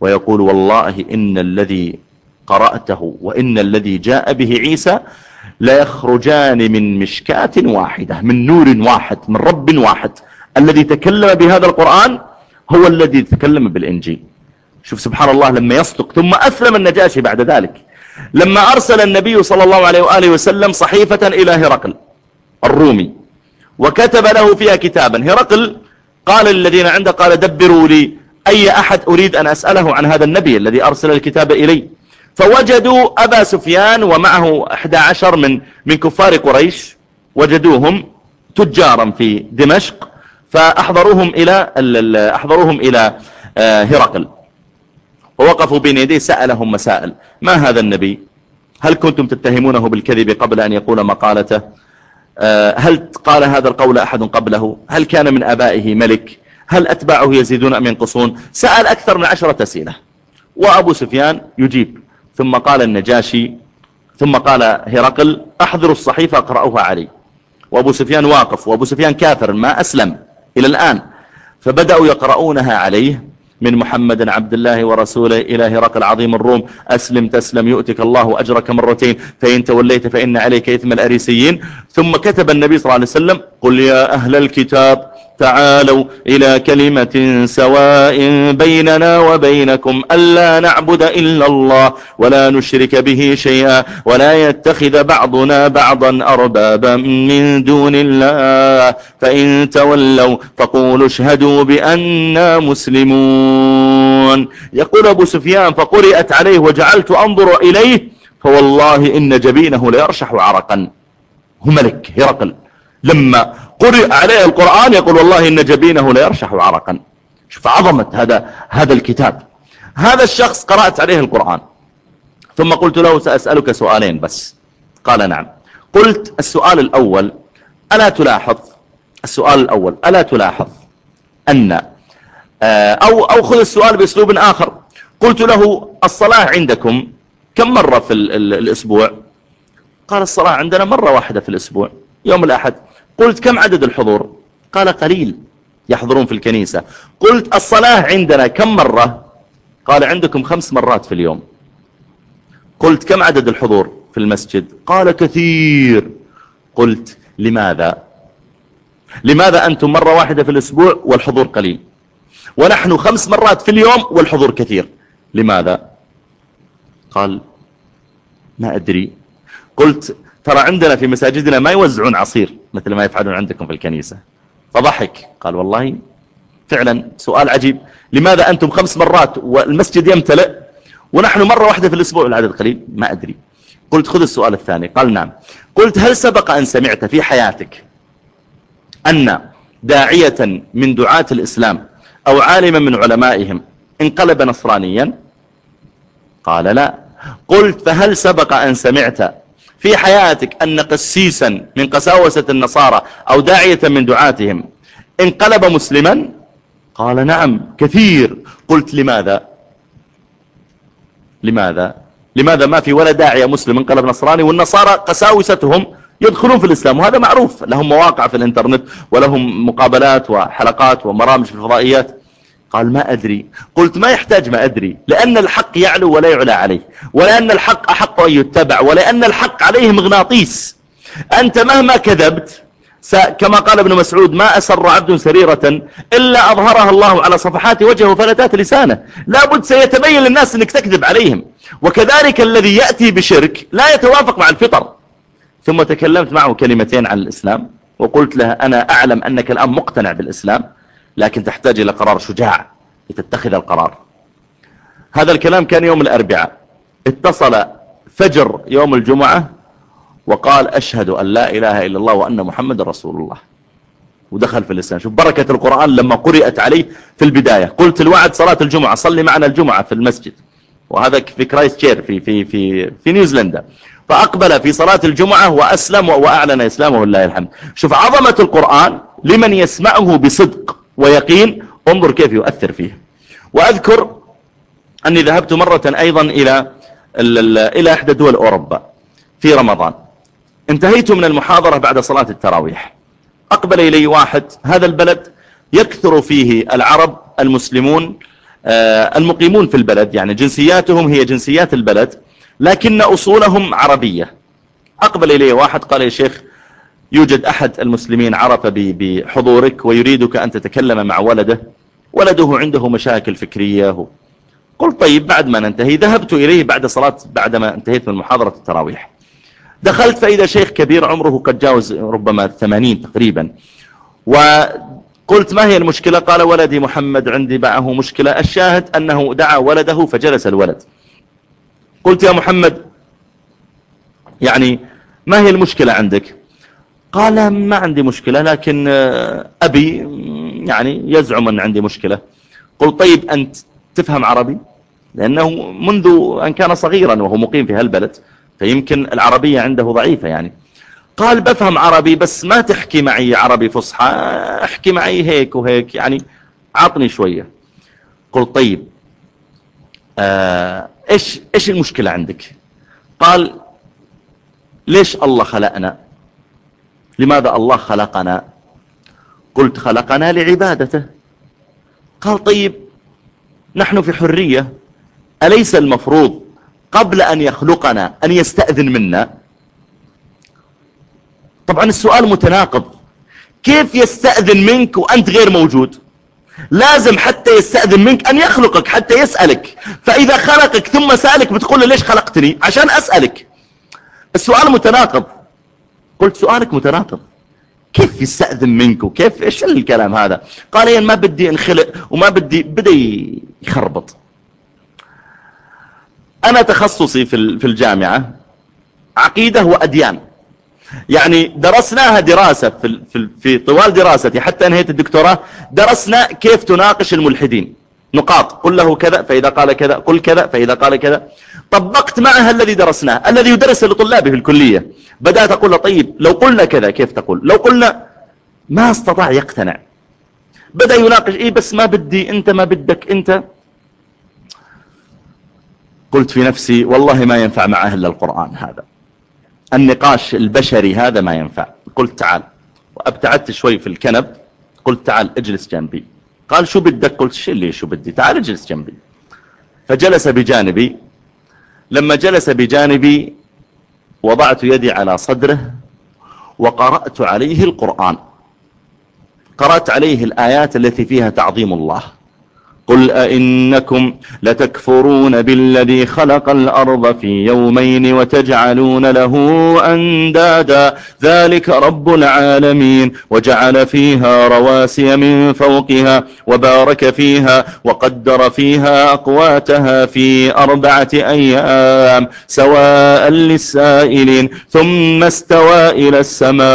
ويقول والله إن الذي قرأته وإن الذي جاء به عيسى لا يخرجان من مشكاة واحدة من نور واحد من رب واحد. الذي تكلم بهذا القرآن هو الذي تكلم بالإنجيل. شوف سبحان الله لما يصدق ثم أسلم النجاشي بعد ذلك. لما أرسل النبي صلى الله عليه وآله وسلم صحيفة إلى هرقل الرومي وكتب له فيها كتابا. هرقل قال للذين عنده قال دبروا لي أي أحد أريد أن أسأله عن هذا النبي الذي أرسل الكتاب إلي. فوجدوا أبا سفيان ومعه 11 من من كفار قريش. وجدوهم تجارا في دمشق. فأحضروهم إلى أحضروهم إلى آه، هرقل. ووقفوا بين يديه سألهم مسائل ما هذا النبي؟ هل كنتم تتهمونه بالكذب قبل أن يقول مقالته؟ هل قال هذا القول أحد قبله؟ هل كان من أبائه ملك؟ هل أتباعه يزيدون أم ينقصون؟ سأل أكثر من عشرة أسئلة. وأبو سفيان يجيب. ثم قال النجاشي ثم قال هرقل أحضروا الصحيفة أقرأوها علي. وأبو سفيان واقف. وأبو سفيان كافر ما أسلم إلى الآن. فبدأوا يقرؤونها عليه. من محمد عبد الله ورسوله إلى هرقل عظيم الروم. أسلم تسلم يؤتك الله أجرك مرتين. فإن توليت فإن عليك إثم الأريسيين. ثم كتب النبي صلى الله عليه وسلم قل يا أهل الكتاب تعالوا إلى كلمة سواء بيننا وبينكم. ألا نعبد إلا الله ولا نشرك به شيئا ولا يتخذ بعضنا بعضا أربابا من دون الله. فإن تولوا فقولوا اشهدوا بأننا مسلمون. يقول أبو سفيان فقرئت عليه وجعلت أنظر إليه فوالله إن جبينه ليرشح عرقا. هو ملك هرقل. لما قرئ عليه القرآن يقول والله إن جبينه ليرشح عرقا. شوف عظمة هذا هذا الكتاب. هذا الشخص قرأت عليه القرآن. ثم قلت له سأسألك سؤالين بس. قال نعم. قلت السؤال الأول ألا تلاحظ؟ السؤال الأول ألا تلاحظ أن آه، أو, أو خذ السؤال بأسلوب آخر. قلت له الصلاة عندكم كم مرة في الأسبوع؟ قال الصلاة عندنا مرة واحدة في الأسبوع. يوم الأحد. قلت كم عدد الحضور؟ قال قليل. يحضرون في الكنيسة. قلت الصلاة عندنا كم مرة؟ قال عندكم خمس مرات في اليوم. قلت كم عدد الحضور في المسجد؟ قال كثير. قلت لماذا؟ لماذا أنتم مرة واحدة في الأسبوع والحضور قليل؟ ونحن خمس مرات في اليوم والحضور كثير. لماذا؟ قال ما أدري. قلت ترى عندنا في مساجدنا ما يوزعون عصير مثل ما يفعلون عندكم في الكنيسة. فضحك. قال والله فعلا سؤال عجيب. لماذا أنتم خمس مرات والمسجد يمتلئ ونحن مرة واحدة في الأسبوع العدد قليل؟ ما أدري. قلت خذ السؤال الثاني. قال نعم. قلت هل سبق أن سمعت في حياتك أن داعية من دعاة الإسلام أو عالما من علمائهم انقلب نصرانيا؟ قال لا. قلت فهل سبق أن سمعت في حياتك أن قسيسا من قساوسة النصارى أو داعية من دعاتهم. انقلب مسلما؟ قال نعم كثير. قلت لماذا؟ لماذا؟ لماذا ما في ولا داعية مسلم انقلب نصراني؟ والنصارى قساوستهم يدخلون في الإسلام وهذا معروف. لهم مواقع في الإنترنت ولهم مقابلات وحلقات ومرامج في الفضائيات. قال ما أدري. قلت ما يحتاج ما أدري. لأن الحق يعلو ولا يعلى عليه. ولأن الحق أحق أن يتبع. ولأن الحق عليه مغناطيس. أنت مهما كذبت كما قال ابن مسعود ما أسر عبد سريرة إلا أظهرها الله على صفحات وجهه فلتات لسانه. لابد سيتبين للناس أنك تكذب عليهم. وكذلك الذي يأتي بشرك لا يتوافق مع الفطر. ثم تكلمت معه كلمتين عن الإسلام وقلت له أنا أعلم أنك الآن مقتنع بالإسلام. لكن تحتاج إلى قرار شجاع لتتخذ القرار. هذا الكلام كان يوم الأربعاء. اتصل فجر يوم الجمعة وقال أشهد أن لا إله إلا الله وأن محمد رسول الله. ودخل في الإسلام. شوف بركة القرآن لما قرأت عليه في البداية. قلت الوعد صلاة الجمعة صلي معنا الجمعة في المسجد. وهذا في كرايستشيرش في, في, في, في نيوزيلندا. فأقبل في صلاة الجمعة وأسلم وأعلن إسلامه لله الحمد. شوف عظمة القرآن لمن يسمعه بصدق. ويقين انظر كيف يؤثر فيه. وأذكر أني ذهبت مرة أيضا إلى إلى إحدى دول أوروبا في رمضان. انتهيت من المحاضرة بعد صلاة التراويح. أقبل إلي واحد هذا البلد يكثر فيه العرب المسلمون آه، المقيمون في البلد يعني جنسياتهم هي جنسيات البلد لكن أصولهم عربية. أقبل إلي واحد قال يا شيخ يوجد أحد المسلمين عرف بحضورك ويريدك أن تتكلم مع ولده. ولده عنده مشاكل فكرية. قلت طيب بعد ما ننتهي ذهبت إليه بعد صلاة بعدما انتهيت من محاضرة التراويح. دخلت فإذا شيخ كبير عمره قد جاوز ربما ثمانين تقريبا. وقلت ما هي المشكلة؟ قال ولدي محمد عندي معه مشكلة. الشاهد أنه دعا ولده فجلس الولد. قلت يا محمد يعني ما هي المشكلة عندك؟ قال ما عندي مشكلة لكن أبي يعني يزعم أن عندي مشكلة. قلت طيب أنت تفهم عربي؟ لأنه منذ أن كان صغيرا وهو مقيم في هالبلد فيمكن العربية عنده ضعيفة يعني. قال بفهم عربي بس ما تحكي معي عربي فصحى احكي معي هيك وهيك يعني عطني شوية. قلت طيب آه إيش, إيش المشكلة عندك؟ قال ليش الله خلقنا؟ لماذا الله خلقنا؟ قلت خلقنا لعبادته. قال طيب نحن في حرية أليس المفروض قبل أن يخلقنا أن يستأذن منا؟ طبعا السؤال متناقض. كيف يستأذن منك وأنت غير موجود؟ لازم حتى يستأذن منك أن يخلقك حتى يسألك. فإذا خلقك ثم سألك بتقول له ليش خلقتني؟ عشان أسألك. السؤال متناقض. قلت سؤالك متناقض. كيف يستأذن منك وكيف إيش الكلام هذا؟ قال يعني ما بدي انخلق وما بدي بدأ يخربط. أنا تخصصي في الجامعة عقيدة وأديان. يعني درسناها دراسة في, في, في طوال دراستي حتى انهيت الدكتوراه درسنا كيف تناقش الملحدين. نقاط. قل له كذا فإذا قال كذا قل كذا فإذا قال كذا. طبقت معها الذي درسناه الذي يدرس لطلابه في الكلية. بدأت أقول له طيب لو قلنا كذا كيف تقول؟ لو قلنا ما استطاع يقتنع. بدأ يناقش إيه بس ما بدي أنت ما بدك أنت. قلت في نفسي والله ما ينفع معه إلا القرآن هذا. النقاش البشري هذا ما ينفع. قلت تعال. وأبتعدت شوي في الكنب. قلت تعال اجلس جنبي. قال شو بدك؟ قلت شو اللي شو بدي؟ تعال اجلس جنبي. فجلس بجانبي. لما جلس بجانبي وضعت يدي على صدره وقرأت عليه القرآن. قرأت عليه الآيات التي فيها تعظيم الله. قل أئنكم لتكفرون بالذي خلق الأرض في يومين وتجعلون له أندادا. ذلك رب العالمين. وجعل فيها رواسي من فوقها وبارك فيها وقدر فيها أقواتها في أربعة أيام سواء للسائلين. ثم استوى إلى السماء.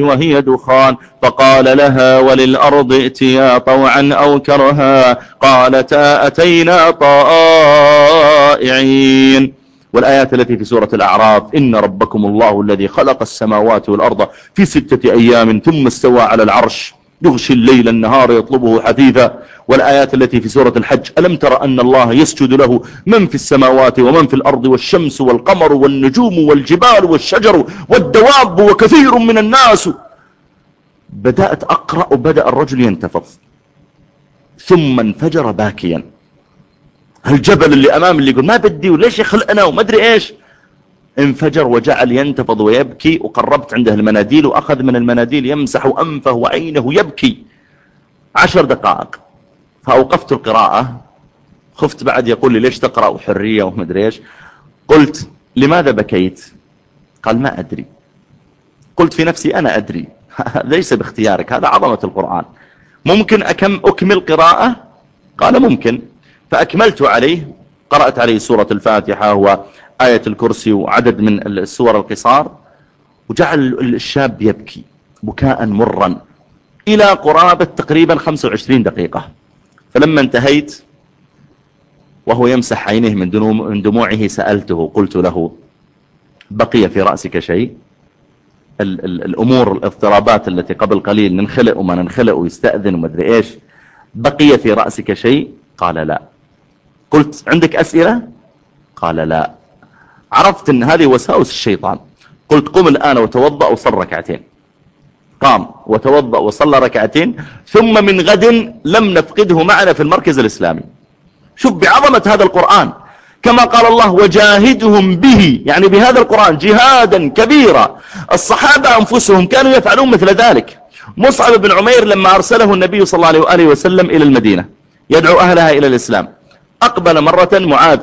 وهي دخان فقال لها وللأرض ائتيا طوعا أو كرها قالتا أتينا طائعين. والآيات التي في سورة الأعراف إن ربكم الله الذي خلق السماوات والأرض في ستة أيام ثم استوى على العرش. يغشي الليل النهار يطلبه حثيثا والآيات التي في سورة الحج ألم تر أن الله يسجد له من في السماوات ومن في الأرض والشمس والقمر والنجوم والجبال والشجر والدواب وكثير من الناس؟ بدأت أقرأ وبدأ الرجل ينتفض. ثم انفجر باكيا. الجبل اللي أمام اللي يقول ما بدي وليش يخلقنا وما أدري إيش؟ انفجر وجعل ينتفض ويبكي وقربت عنده المناديل وأخذ من المناديل يمسح أنفه وعينه يبكي. عشر دقائق. فأوقفت القراءة. خفت بعد يقول لي ليش تقرأ؟ حرية ومدري إيش. قلت لماذا بكيت؟ قال ما أدري. قلت في نفسي أنا أدري. ليس باختيارك هذا عظمة القرآن. ممكن أكم أكمل قراءة؟ قال ممكن. فأكملت عليه. قرأت عليه سورة الفاتحة وآية الكرسي وعدد من السور القصار وجعل الشاب يبكي بكاء مرا إلى قرابة تقريبا 25 دقيقة. فلما انتهيت وهو يمسح عينه من دموعه سألته قلت له بقي في رأسك شيء؟ ال ال الأمور الاضطرابات التي قبل قليل ننخلق وما ننخلق ويستأذن وما أدري إيش بقي في رأسك شيء؟ قال لا. قلت عندك أسئلة؟ قال لا. عرفت أن هذه وساوس الشيطان. قلت قم الآن وتوضأ وصل ركعتين. قام وتوضأ وصلى ركعتين ثم من غد لم نفقده معنا في المركز الإسلامي. شوف بعظمة هذا القرآن. كما قال الله وجاهدهم به يعني بهذا القرآن جهادا كبيرا. الصحابة أنفسهم كانوا يفعلون مثل ذلك. مصعب بن عمير لما أرسله النبي صلى الله عليه وسلم إلى المدينة يدعو أهلها إلى الإسلام. أقبل مرة معاذ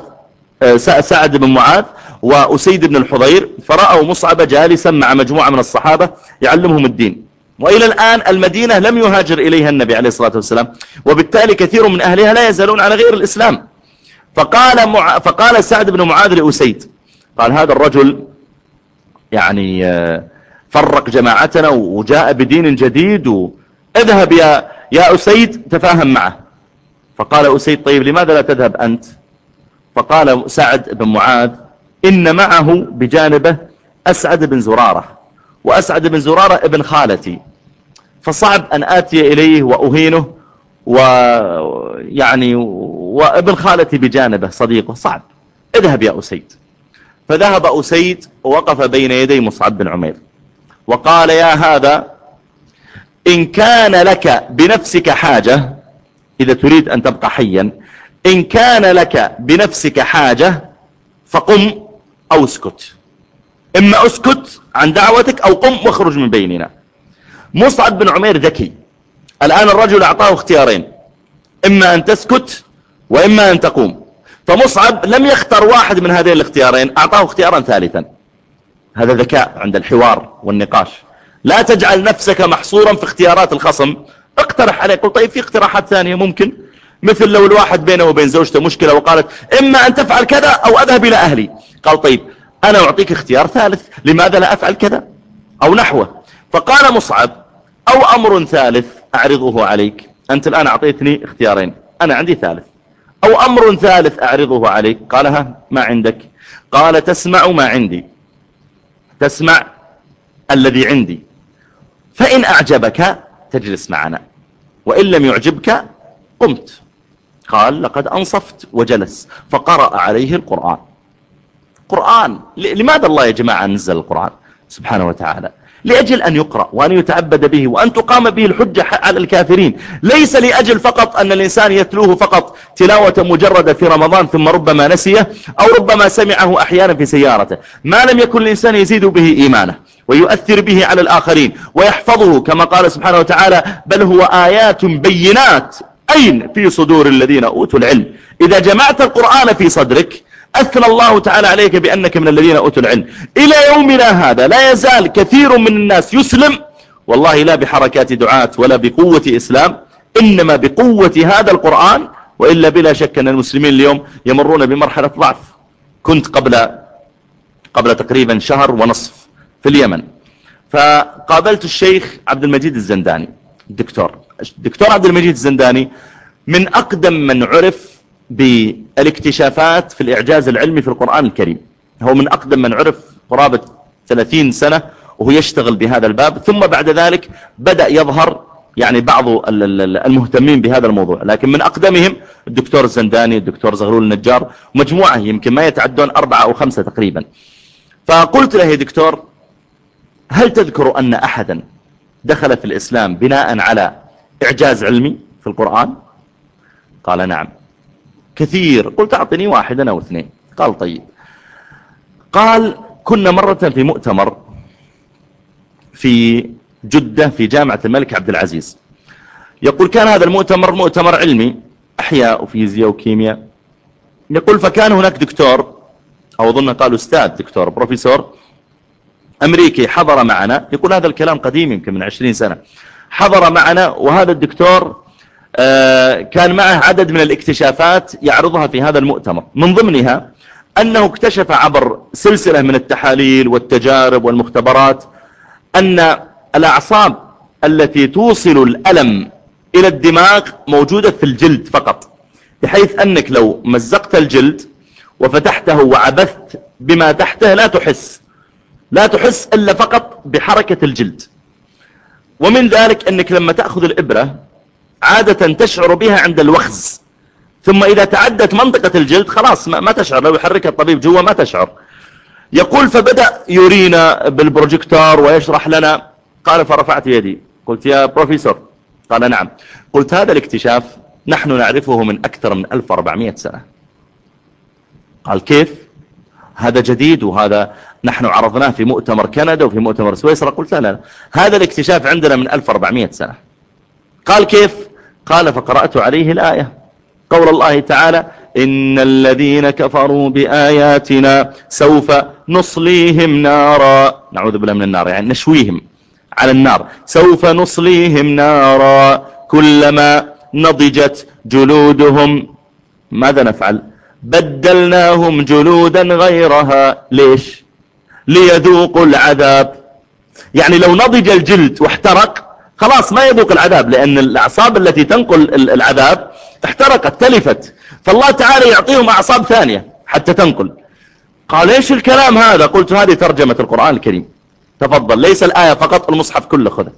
سعد بن معاذ وأسيد بن الحضير فرأوا مصعب جالسا مع مجموعة من الصحابة يعلمهم الدين. وإلى الآن المدينة لم يهاجر إليها النبي عليه الصلاة والسلام وبالتالي كثير من أهلها لا يزالون على غير الإسلام. فقال, مع... فقال سعد بن معاذ لأسيد قال هذا الرجل يعني آه، فرق جماعتنا وجاء بدين جديد اذهب يا, يا أسيد تفاهم معه. فقال أسيد طيب لماذا لا تذهب أنت؟ فقال سعد بن معاذ إن معه بجانبه أسعد بن زرارة وأسعد بن زرارة ابن خالتي. فصعب أن آتي إليه وأهينه ويعني وابن خالتي بجانبه صديقه صعب. اذهب يا أسيد. فذهب أسيد ووقف بين يدي مصعب بن عمير. وقال يا هذا إن كان لك بنفسك حاجة إذا تريد أن تبقى حيا إن كان لك بنفسك حاجة فقم أو اسكت. إما اسكت عن دعوتك أو قم واخرج من بيننا. مصعب بن عمير ذكي. الآن الرجل أعطاه اختيارين. إما أن تسكت وإما أن تقوم. فمصعب لم يختار واحد من هذين الاختيارين أعطاه اختيارا ثالثا. هذا ذكاء عند الحوار والنقاش. لا تجعل نفسك محصورا في اختيارات الخصم. اقترح عليه قل طيب في اقتراحات ثانية ممكن. مثل لو الواحد بينه وبين زوجته مشكلة وقالت إما أن تفعل كذا أو أذهب إلى أهلي. قال طيب أنا أعطيك اختيار ثالث لماذا لا أفعل كذا؟ أو نحوه. فقال مصعب أو أمر ثالث أعرضه عليك. أنت الآن أعطيتني اختيارين أنا عندي ثالث. أو أمر ثالث أعرضه عليك. قال ها ما عندك. قال تسمع ما عندي. تسمع الذي عندي. فإن أعجبك تجلس معنا وإن لم يعجبك قمت. قال لقد أنصفت وجلس فقرأ عليه القرآن. قرآن لماذا الله يا جماعة نزل القرآن؟ سبحانه وتعالى. لأجل أن يقرأ وأن يتعبد به وأن تقام به الحجة على الكافرين. ليس لأجل فقط أن الإنسان يتلوه فقط تلاوة مجردة في رمضان ثم ربما نسيه أو ربما سمعه أحيانا في سيارته. ما لم يكن الإنسان يزيد به إيمانه ويؤثر به على الآخرين ويحفظه كما قال سبحانه وتعالى بل هو آيات بينات أين في صدور الذين أوتوا العلم؟ إذا جمعت القرآن في صدرك أثنى الله تعالى عليك بأنك من الذين أوتوا العلم. إلى يومنا هذا لا يزال كثير من الناس يسلم. والله لا بحركات دعاة ولا بقوة إسلام إنما بقوة هذا القرآن وإلا بلا شك أن المسلمين اليوم يمرون بمرحلة ضعف. كنت قبل قبل تقريبا شهر ونصف في اليمن. فقابلت الشيخ عبد المجيد الزنداني. الدكتور الدكتور عبد المجيد الزنداني من أقدم من عرف بالاكتشافات في الإعجاز العلمي في القرآن الكريم. هو من أقدم من عرف قرابة 30 سنة وهو يشتغل بهذا الباب. ثم بعد ذلك بدأ يظهر يعني بعض المهتمين بهذا الموضوع. لكن من أقدمهم الدكتور الزنداني الدكتور زغلول النجار مجموعة يمكن ما يتعدون أربعة أو خمسة تقريبا. فقلت له يا دكتور هل تذكر أن أحدا دخل في الإسلام بناء على إعجاز علمي في القرآن؟ قال نعم. كثير. قلت أعطني واحدا أو اثنين. قال طيب. قال كنا مرة في مؤتمر في جدة في جامعة الملك عبد العزيز. يقول كان هذا المؤتمر مؤتمر علمي أحياء وفيزياء وكيمياء. يقول فكان هناك دكتور أو أظن قالوا أستاذ دكتور بروفيسور أمريكي حضر معنا يقول هذا الكلام قديم يمكن من عشرين سنة. حضر معنا وهذا الدكتور آه، كان معه عدد من الاكتشافات يعرضها في هذا المؤتمر. من ضمنها أنه اكتشف عبر سلسلة من التحاليل والتجارب والمختبرات أن الأعصاب التي توصل الألم إلى الدماغ موجودة في الجلد فقط بحيث أنك لو مزقت الجلد وفتحته وعبثت بما تحته لا تحس. لا تحس إلا فقط بحركة الجلد. ومن ذلك أنك لما تأخذ الإبرة عادة تشعر بها عند الوخز. ثم إذا تعدت منطقة الجلد خلاص ما تشعر. لو يحركها الطبيب جوا ما تشعر. يقول فبدأ يرينا بالبروجيكتور ويشرح لنا. قال فرفعت يدي. قلت يا بروفيسور. قال نعم. قلت هذا الاكتشاف نحن نعرفه من أكثر من 1400 سنة. قال كيف؟ هذا جديد وهذا نحن عرضناه في مؤتمر كندا وفي مؤتمر سويسرا. قلت لا لا هذا الاكتشاف عندنا من 1400 سنة. قال كيف؟ قال فقرأت عليه الآية. قول الله تعالى إن الذين كفروا بآياتنا سوف نصليهم نارا. نعوذ بالله من النار يعني نشويهم على النار. سوف نصليهم نارا كلما نضجت جلودهم. ماذا نفعل؟ بدلناهم جلودا غيرها. ليش؟ ليذوقوا العذاب. يعني لو نضج الجلد واحترق خلاص ما يذوق العذاب لأن الأعصاب التي تنقل العذاب احترقت تلفت. فالله تعالى يعطيهم أعصاب ثانية حتى تنقل. قال إيش الكلام هذا؟ قلت هذه ترجمة القرآن الكريم. تفضل ليس الآية فقط المصحف كله خذه.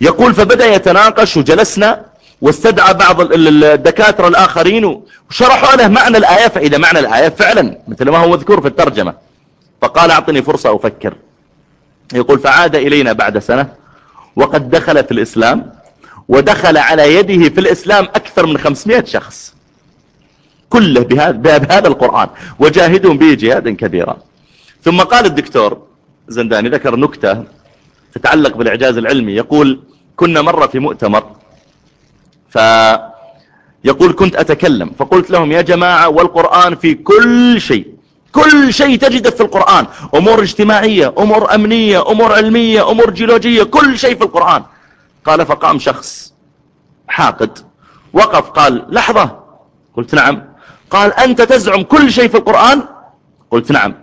يقول فبدأ يتناقش وجلسنا واستدعى بعض الدكاترة الآخرين وشرحوا له معنى الآية فإذا معنى الآية فعلا مثل ما هو مذكور في الترجمة. فقال أعطني فرصة أفكر. يقول فعاد إلينا بعد سنة وقد دخل في الإسلام ودخل على يده في الإسلام أكثر من 500 شخص. كله بهذا, بهذا القرآن. وجاهدهم به جهادا كبيرا. ثم قال الدكتور زنداني ذكر نكتة تتعلق بالإعجاز العلمي. يقول كنا مرة في مؤتمر فيقول كنت أتكلم. فقلت لهم يا جماعة والقرآن في كل شيء. كل شيء تجده في القرآن. أمور اجتماعية أمور أمنية أمور علمية أمور جيولوجية كل شيء في القرآن. قال فقام شخص حاقد. وقف قال لحظة. قلت نعم. قال أنت تزعم كل شيء في القرآن؟ قلت نعم.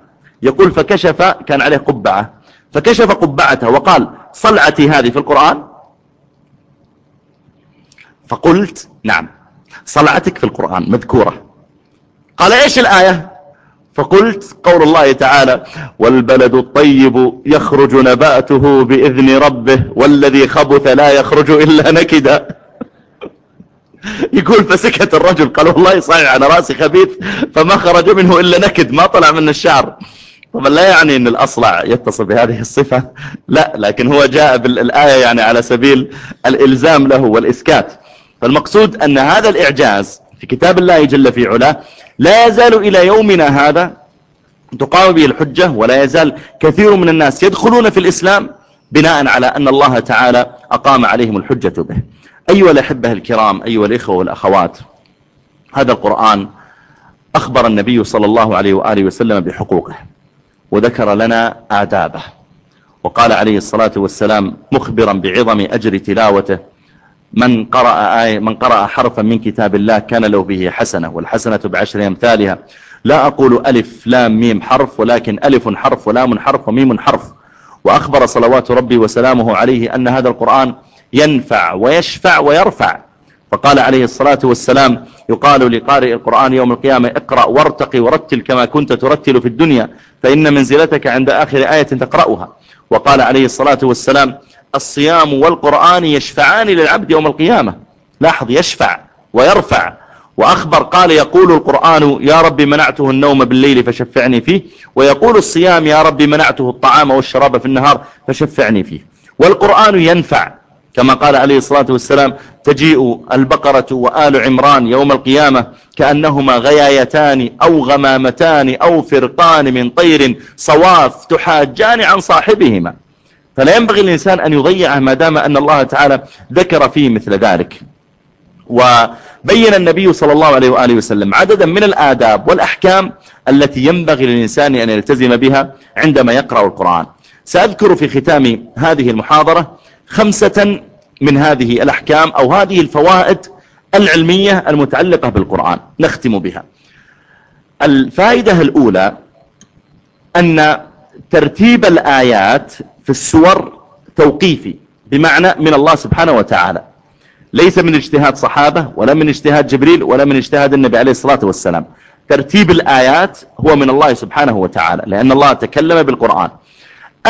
يقول فكشف كان عليه قبعة. فكشف قبعته وقال صلعتي هذه في القرآن؟ فقلت نعم. صلعتك في القرآن مذكورة. قال إيش الآية؟ فقلت قول الله تعالى والبلد الطيب يخرج نباته بإذن ربه والذي خبث لا يخرج إلا نكدا. يقول فسكت الرجل. قال والله صحيح على رأسي خبيث فما خرج منه إلا نكد ما طلع من الشعر. طبعا لا يعني أن الأصلع يتصل بهذه الصفة لا لكن هو جاء بالآية يعني على سبيل الإلزام له والإسكات. فالمقصود أن هذا الإعجاز في كتاب الله جل في علاه لا يزال إلى يومنا هذا تقام به الحجة ولا يزال كثير من الناس يدخلون في الإسلام بناء على أن الله تعالى أقام عليهم الحجة به. أيها الأحبة الكرام أيها الإخوة والأخوات هذا القرآن أخبر النبي صلى الله عليه وآله وسلم بحقوقه وذكر لنا آدابه وقال عليه الصلاة والسلام مخبرا بعظم أجر تلاوته من قرأ, آية من قرأ حرفا من كتاب الله كان له به حسنة والحسنة بعشر أمثالها. لا أقول ألف لام ميم حرف ولكن ألف حرف ولام حرف وميم حرف. وأخبر صلوات ربي وسلامه عليه أن هذا القرآن ينفع ويشفع ويرفع. فقال عليه الصلاة والسلام يقال لقارئ القرآن يوم القيامة اقرأ وارتقي ورتل كما كنت ترتل في الدنيا فإن منزلتك عند آخر آية تقرأها. وقال عليه الصلاة والسلام الصيام والقرآن يشفعان للعبد يوم القيامة. لاحظ يشفع ويرفع. وأخبر قال يقول القرآن يا رب منعته النوم بالليل فشفعني فيه. ويقول الصيام يا رب منعته الطعام والشراب في النهار فشفعني فيه. والقرآن ينفع. كما قال عليه الصلاة والسلام تجيء البقرة وآل عمران يوم القيامة كأنهما غيايتان أو غمامتان أو فرقان من طير صواف تحاجان عن صاحبهما. فلا ينبغي الإنسان أن يضيعه ما دام أن الله تعالى ذكر فيه مثل ذلك. وبين النبي صلى الله عليه وآله وسلم عددا من الآداب والأحكام التي ينبغي للإنسان أن يلتزم بها عندما يقرأ القرآن. سأذكر في ختام هذه المحاضرة خمسة من هذه الأحكام أو هذه الفوائد العلمية المتعلقة بالقرآن نختم بها. الفائدة الأولى أن ترتيب الآيات في السور توقيفي بمعنى من الله سبحانه وتعالى. ليس من اجتهاد صحابة ولا من اجتهاد جبريل ولا من اجتهاد النبي عليه الصلاة والسلام. ترتيب الآيات هو من الله سبحانه وتعالى لأن الله تكلم بالقرآن.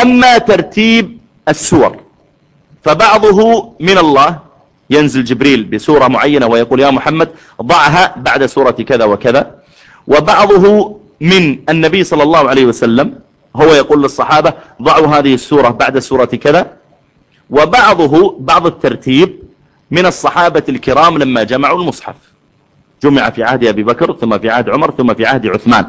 أما ترتيب السور فبعضه من الله ينزل جبريل بسورة معينة ويقول يا محمد ضعها بعد سورة كذا وكذا وبعضه من النبي صلى الله عليه وسلم هو يقول للصحابة ضعوا هذه السورة بعد سورة كذا. وبعضه بعض الترتيب من الصحابة الكرام لما جمعوا المصحف. جمع في عهد أبي بكر ثم في عهد عمر ثم في عهد عثمان.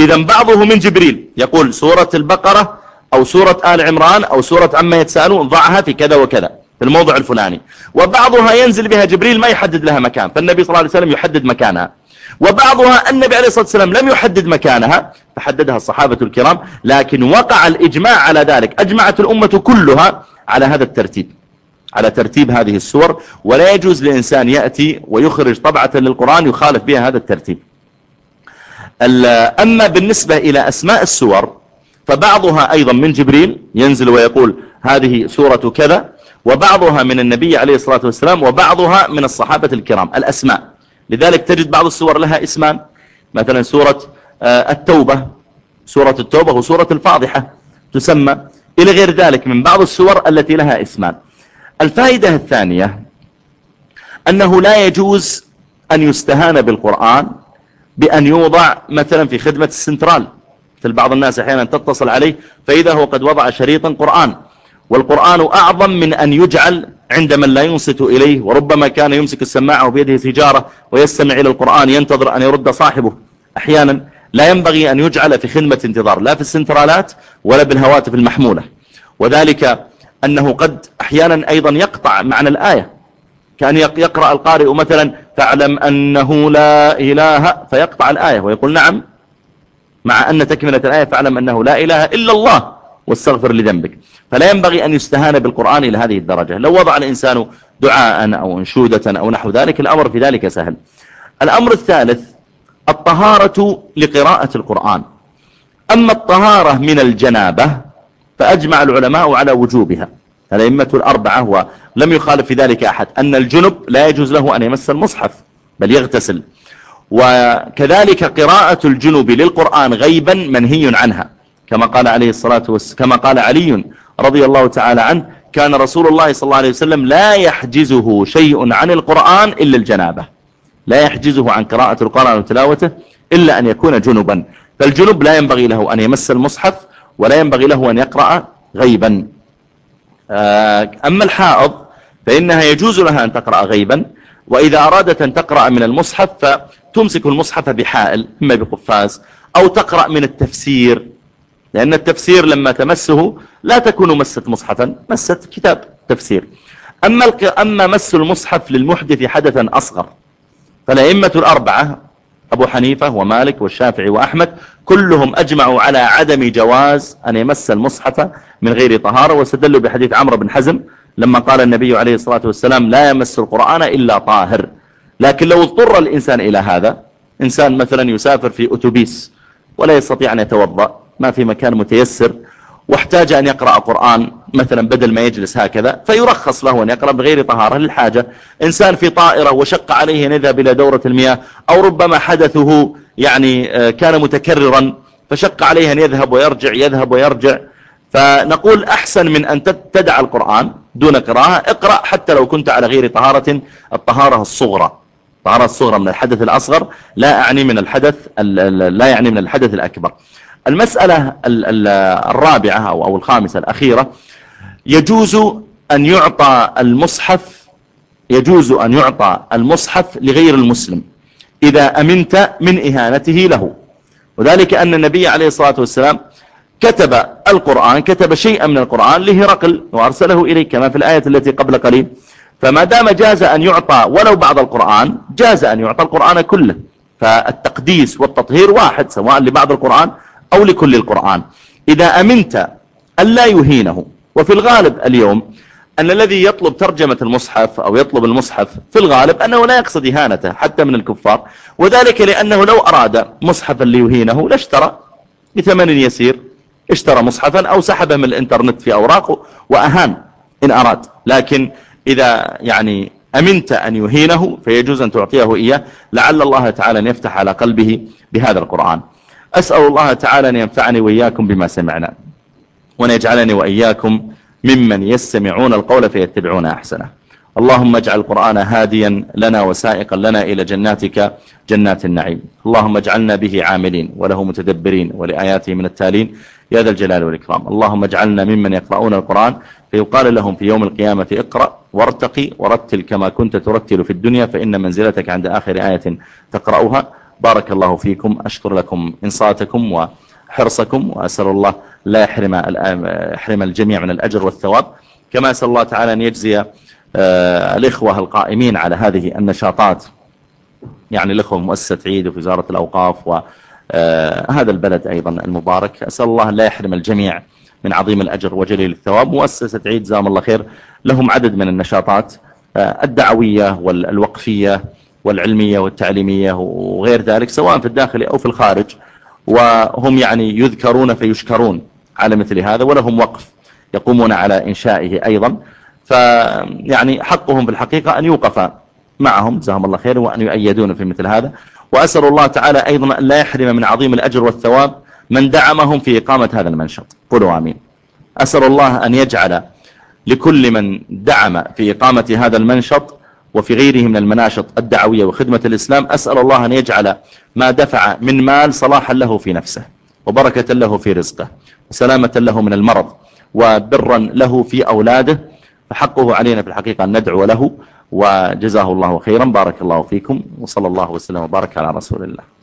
إذا بعضه من جبريل. يقول سورة البقرة أو سورة آل عمران أو سورة عما يتسألون ضعها في كذا وكذا في الموضع الفلاني. وبعضها ينزل بها جبريل ما يحدد لها مكان فالنبي صلى الله عليه وسلم يحدد مكانها. وبعضها النبي عليه الصلاة والسلام لم يحدد مكانها فحددها الصحابة الكرام لكن وقع الإجماع على ذلك أجمعت الأمة كلها على هذا الترتيب على ترتيب هذه السور ولا يجوز لإنسان يأتي ويخرج طبعة للقرآن يخالف بها هذا الترتيب. أما بالنسبة إلى أسماء السور فبعضها أيضا من جبريل ينزل ويقول هذه سورة كذا وبعضها من النبي عليه الصلاة والسلام وبعضها من الصحابة الكرام الأسماء. لذلك تجد بعض السور لها اسمان. مثلا سورة آه، التوبة سورة التوبة وسورة الفاضحة تسمى. إلى غير ذلك من بعض السور التي لها اسمان. الفائدة الثانية أنه لا يجوز أن يستهان بالقرآن بأن يوضع مثلا في خدمة السنترال. مثل بعض الناس أحيانا تتصل عليه فإذا هو قد وضع شريطا قرآن والقرآن أعظم من أن يجعل عند من لا ينصت إليه وربما كان يمسك السماعة وبيده سجارة ويستمع إلى القرآن ينتظر أن يرد صاحبه. أحيانا لا ينبغي أن يجعل في خدمة انتظار لا في السنترالات ولا بالهواتف المحمولة. وذلك أنه قد أحيانا أيضا يقطع معنى الآية. كأن يقرأ القارئ مثلا فاعلم أنه لا إله فيقطع الآية ويقول نعم. مع أن تكملة الآية فاعلم أنه لا إله إلا الله. واستغفر لذنبك. فلا ينبغي أن يستهان بالقرآن إلى هذه الدرجة. لو وضع الإنسان دعاء أو أنشودة أو نحو ذلك الأمر في ذلك سهل. الأمر الثالث الطهارة لقراءة القرآن. أما الطهارة من الجنابة فأجمع العلماء على وجوبها. الأئمة الأربعة ولم يخالف في ذلك أحد. أن الجنب لا يجوز له أن يمس المصحف بل يغتسل. وكذلك قراءة الجنب للقرآن غيبا منهي عنها. كما قال عليه الصلاة والسلام كما قال علي رضي الله تعالى عنه كان رسول الله صلى الله عليه وسلم لا يحجزه شيء عن القرآن إلا الجنابة. لا يحجزه عن قراءة القرآن وتلاوته إلا أن يكون جنبا. فالجنب لا ينبغي له أن يمس المصحف ولا ينبغي له أن يقرأ غيبا. آه، أما الحائض فإنها يجوز لها أن تقرأ غيبا وإذا أرادت أن تقرأ من المصحف فتمسك المصحف بحائل إما بقفاز أو تقرأ من التفسير. لأن التفسير لما تمسه لا تكون مست مصحفا مست كتاب تفسير. أما, أما مس المصحف للمحدث حدثا أصغر فالأئمة الأربعة أبو حنيفة ومالك والشافعي وأحمد كلهم أجمعوا على عدم جواز أن يمس المصحف من غير طهارة واستدلوا بحديث عمرو بن حزم لما قال النبي عليه الصلاة والسلام لا يمس القرآن إلا طاهر. لكن لو اضطر الإنسان إلى هذا إنسان مثلا يسافر في أتوبيس ولا يستطيع أن يتوضأ ما في مكان متيسر واحتاج أن يقرأ قرآن مثلا بدل ما يجلس هكذا فيرخص له أن يقرأ بغير طهارة للحاجة. إنسان في طائرة وشق عليه أن يذهب إلى دورة المياه أو ربما حدثه يعني آه، كان متكررا فشق عليه أن يذهب ويرجع يذهب ويرجع. فنقول أحسن من أن تدع القرآن دون قراءة اقرأ حتى لو كنت على غير طهارة الطهارة الصغرى. الطهارة الصغرى من الحدث الأصغر لا أعني من الحدث لا يعني من الحدث الأكبر. المسألة الرابعة أو الخامسة الأخيرة يجوز أن يعطى المصحف يجوز أن يعطى المصحف لغير المسلم إذا أمنت من إهانته له. وذلك أن النبي عليه الصلاة والسلام كتب القرآن كتب شيئا من القرآن لهرقل وأرسله إليه كما في الآية التي قبل قليل. فما دام جاز أن يعطى ولو بعض القرآن جاز أن يعطى القرآن كله. فالتقديس والتطهير واحد سواء لبعض القرآن أو لكل القرآن. إذا أمنت أن لا يهينه وفي الغالب اليوم أن الذي يطلب ترجمة المصحف أو يطلب المصحف في الغالب أنه لا يقصد إهانته حتى من الكفار وذلك لأنه لو أراد مصحفا ليهينه لاشترى بثمن يسير اشترى مصحفا أو سحبه من الإنترنت في أوراقه وأهان إن أراد. لكن إذا يعني أمنت أن يهينه فيجوز أن تعطيه إياه لعل الله تعالى أن يفتح على قلبه بهذا القرآن. أسأل الله تعالى أن ينفعني وإياكم بما سمعنا وأن يجعلني وإياكم ممن يستمعون القول فيتبعون أحسنه. اللهم اجعل القرآن هاديا لنا وسائقا لنا إلى جناتك جنات النعيم. اللهم اجعلنا به عاملين وله متدبرين ولآياته من التالين. يا ذا الجلال والإكرام. اللهم اجعلنا ممن يقرؤون القرآن فيقال لهم في يوم القيامة اقرأ وارتقي ورتل كما كنت ترتل في الدنيا فإن منزلتك عند آخر آية تقرأها. بارك الله فيكم أشكر لكم إنصاتكم وحرصكم وأسأل الله لا يحرم, يحرم الجميع من الأجر والثواب. كما أسأل الله تعالى أن يجزي آه، الإخوة القائمين على هذه النشاطات. يعني الإخوة في مؤسسة عيد وفي وزارة الأوقاف وهذا آه، البلد أيضا المبارك. أسأل الله لا يحرم الجميع من عظيم الأجر وجليل الثواب. مؤسسة عيد زام الله خير. لهم عدد من النشاطات آه، الدعوية والوقفية والعلمية والتعليمية وغير ذلك سواء في الداخل أو في الخارج وهم يعني يذكرون فيشكرون على مثل هذا ولهم وقف يقومون على إنشائه أيضا. فيعني حقهم في الحقيقة أن يوقف معهم جزاهم الله خير وأن يؤيدون في مثل هذا. وأسأل الله تعالى أيضا أن لا يحرم من عظيم الأجر والثواب من دعمهم في إقامة هذا المنشط. قولوا آمين. أسأل الله أن يجعل لكل من دعم في إقامة هذا المنشط وفي غيره من المناشط الدعوية وخدمة الإسلام أسأل الله أن يجعل ما دفع من مال صلاحا له في نفسه وبركة له في رزقه وسلامة له من المرض وبرا له في أولاده فحقه علينا في الحقيقة أن ندعو له وجزاه الله خيرا. بارك الله فيكم وصلى الله وسلم وبارك على رسول الله.